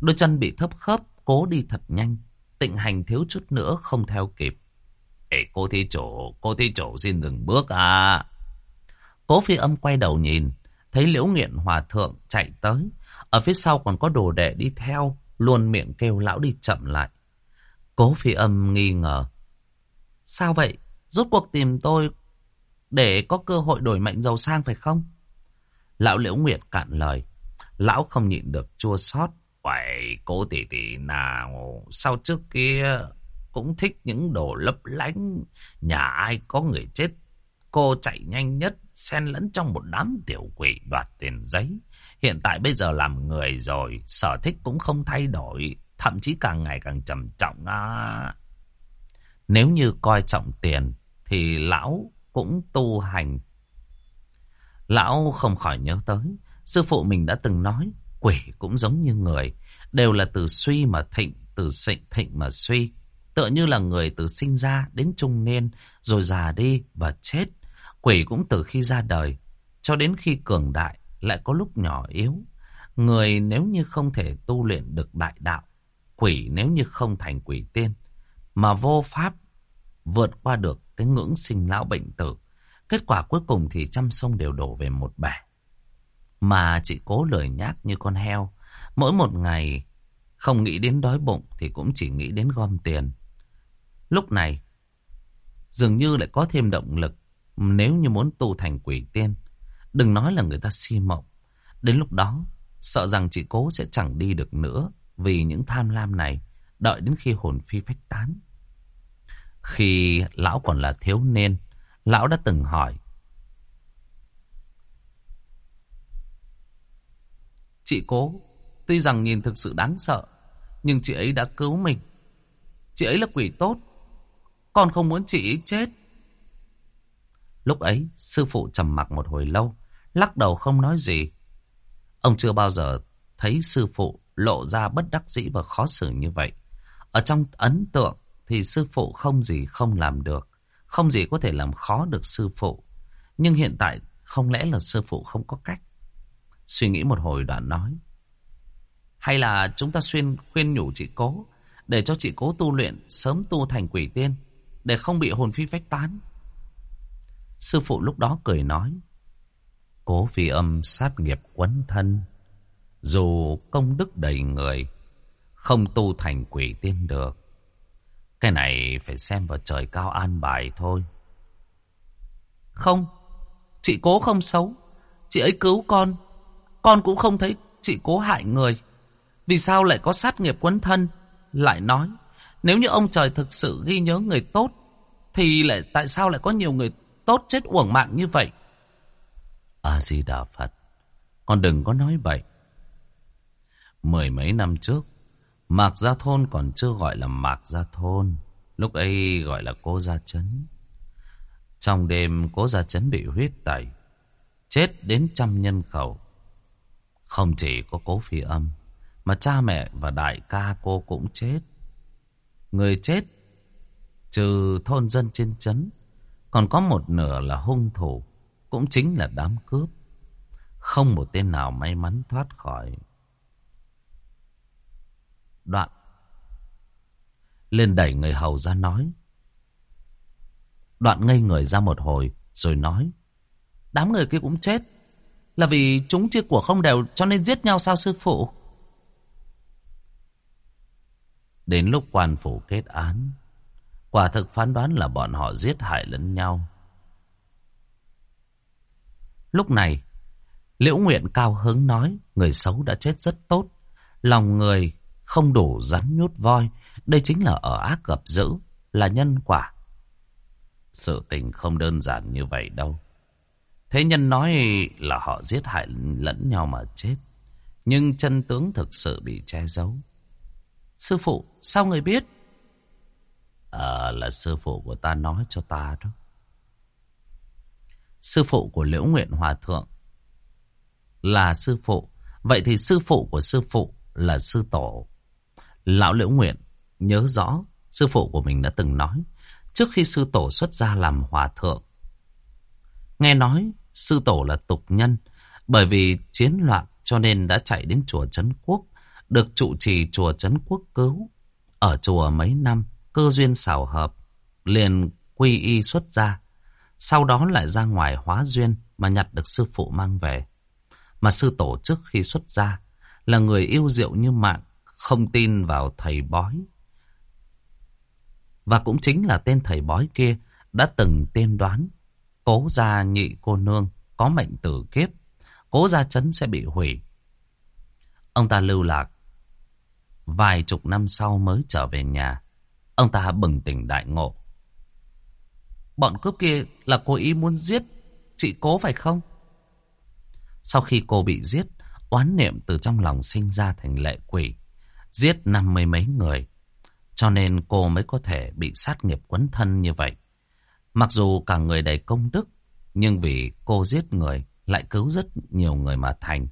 đôi chân bị thấp khớp, cố đi thật nhanh, tịnh hành thiếu chút nữa không theo kịp. Ê, cô thi chủ, cô thi chủ xin dừng bước à. Cố phi âm quay đầu nhìn, thấy liễu nghiện hòa thượng chạy tới. Ở phía sau còn có đồ đệ đi theo, luôn miệng kêu lão đi chậm lại. Cố phi âm nghi ngờ. Sao vậy? Rốt cuộc tìm tôi để có cơ hội đổi mệnh giàu sang phải không? Lão liễu nguyệt cạn lời. Lão không nhịn được chua xót. Vậy cố tỷ tỷ nào sao trước kia cũng thích những đồ lấp lánh. Nhà ai có người chết, cô chạy nhanh nhất, xen lẫn trong một đám tiểu quỷ đoạt tiền giấy. Hiện tại bây giờ làm người rồi, sở thích cũng không thay đổi, thậm chí càng ngày càng trầm trọng à. Nếu như coi trọng tiền, thì lão cũng tu hành. Lão không khỏi nhớ tới, sư phụ mình đã từng nói, quỷ cũng giống như người, đều là từ suy mà thịnh, từ sịnh thịnh mà suy. Tựa như là người từ sinh ra đến trung niên, rồi già đi và chết. Quỷ cũng từ khi ra đời, cho đến khi cường đại, lại có lúc nhỏ yếu. Người nếu như không thể tu luyện được đại đạo, quỷ nếu như không thành quỷ tiên, mà vô pháp vượt qua được cái ngưỡng sinh lão bệnh tử. Kết quả cuối cùng thì trăm sông đều đổ về một bể. Mà chị cố lười nhác như con heo. Mỗi một ngày không nghĩ đến đói bụng thì cũng chỉ nghĩ đến gom tiền. Lúc này, dường như lại có thêm động lực nếu như muốn tu thành quỷ tiên. Đừng nói là người ta si mộng. Đến lúc đó, sợ rằng chị cố sẽ chẳng đi được nữa vì những tham lam này, đợi đến khi hồn phi phách tán. Khi lão còn là thiếu niên, lão đã từng hỏi. Chị cố, tuy rằng nhìn thực sự đáng sợ, nhưng chị ấy đã cứu mình. Chị ấy là quỷ tốt, con không muốn chị ấy chết. Lúc ấy, sư phụ trầm mặc một hồi lâu, lắc đầu không nói gì. Ông chưa bao giờ thấy sư phụ lộ ra bất đắc dĩ và khó xử như vậy. Ở trong ấn tượng thì sư phụ không gì không làm được, không gì có thể làm khó được sư phụ. Nhưng hiện tại không lẽ là sư phụ không có cách. Suy nghĩ một hồi đoạn nói. Hay là chúng ta xuyên khuyên nhủ chị cố, để cho chị cố tu luyện sớm tu thành quỷ tiên, để không bị hồn phi phách tán. Sư phụ lúc đó cười nói. Cố phi âm sát nghiệp quấn thân. Dù công đức đầy người, không tu thành quỷ tiên được. Cái này phải xem vào trời cao an bài thôi. Không, chị cố không xấu. Chị ấy cứu con. Con cũng không thấy chị cố hại người. Vì sao lại có sát nghiệp quấn thân? Lại nói, nếu như ông trời thực sự ghi nhớ người tốt, thì lại tại sao lại có nhiều người tốt chết uổng mạng như vậy? A-di-đà Phật, con đừng có nói vậy. Mười mấy năm trước, Mạc Gia Thôn còn chưa gọi là Mạc Gia Thôn. Lúc ấy gọi là cô Gia Trấn. Trong đêm Cố Gia Trấn bị huyết tẩy. Chết đến trăm nhân khẩu. Không chỉ có cố phi âm. Mà cha mẹ và đại ca cô cũng chết. Người chết. Trừ thôn dân trên chấn Còn có một nửa là hung thủ. Cũng chính là đám cướp. Không một tên nào may mắn thoát khỏi Đoạn Lên đẩy người hầu ra nói Đoạn ngây người ra một hồi, Rồi nói Đám người kia cũng chết là vì chúng chia của không đều cho nên giết nhau sao sư phụ Đến lúc quan phủ kết án Quả thực phán đoán là bọn họ giết hại lẫn nhau Lúc này Liễu Nguyện cao hứng nói Người xấu đã chết rất tốt Lòng người không đủ rắn nhút voi. Đây chính là ở ác gặp dữ, là nhân quả. Sự tình không đơn giản như vậy đâu. Thế nhân nói là họ giết hại lẫn nhau mà chết. Nhưng chân tướng thực sự bị che giấu. Sư phụ, sao người biết? À, là sư phụ của ta nói cho ta đó. Sư phụ của Liễu Nguyện Hòa Thượng là sư phụ. Vậy thì sư phụ của sư phụ là sư tổ. Lão Liễu Nguyện nhớ rõ sư phụ của mình đã từng nói trước khi sư tổ xuất gia làm hòa thượng. Nghe nói sư tổ là tục nhân bởi vì chiến loạn cho nên đã chạy đến chùa Trấn Quốc, được trụ trì chùa Trấn Quốc cứu. Ở chùa mấy năm, cơ duyên xảo hợp, liền quy y xuất gia. Sau đó lại ra ngoài hóa duyên mà nhặt được sư phụ mang về. Mà sư tổ trước khi xuất gia là người yêu diệu như mạng, không tin vào thầy bói. Và cũng chính là tên thầy bói kia đã từng tiên đoán cố gia nhị cô nương có mệnh tử kiếp, cố gia chấn sẽ bị hủy. Ông ta lưu lạc, vài chục năm sau mới trở về nhà, ông ta bừng tỉnh đại ngộ. Bọn cướp kia là cố ý muốn giết chị cố phải không? Sau khi cô bị giết, oán niệm từ trong lòng sinh ra thành lệ quỷ giết năm mươi mấy người. Cho nên cô mới có thể bị sát nghiệp quấn thân như vậy. Mặc dù cả người đầy công đức, nhưng vì cô giết người lại cứu rất nhiều người mà thành.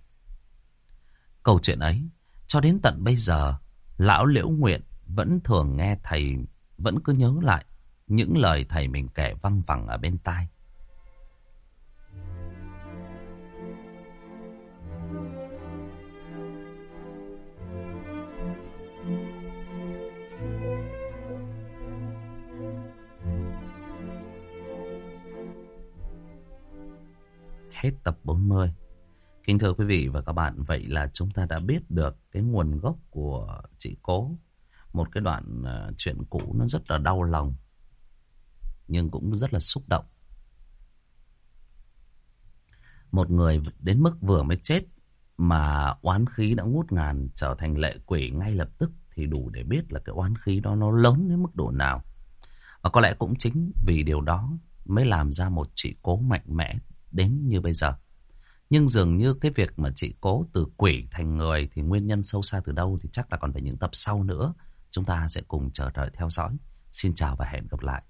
Câu chuyện ấy, cho đến tận bây giờ, lão liễu nguyện vẫn thường nghe thầy, vẫn cứ nhớ lại những lời thầy mình kể văng vẳng ở bên tai. Hết tập 40. Kính thưa quý vị và các bạn, vậy là chúng ta đã biết được cái nguồn gốc của chị Cố. Một cái đoạn uh, chuyện cũ nó rất là đau lòng, nhưng cũng rất là xúc động. Một người đến mức vừa mới chết mà oán khí đã ngút ngàn trở thành lệ quỷ ngay lập tức thì đủ để biết là cái oán khí đó nó lớn đến mức độ nào. Và có lẽ cũng chính vì điều đó mới làm ra một chị cố mạnh mẽ đến như bây giờ. Nhưng dường như cái việc mà chị cố từ quỷ thành người thì nguyên nhân sâu xa từ đâu thì chắc là còn phải những tập sau nữa. Chúng ta sẽ cùng chờ đợi theo dõi. Xin chào và hẹn gặp lại.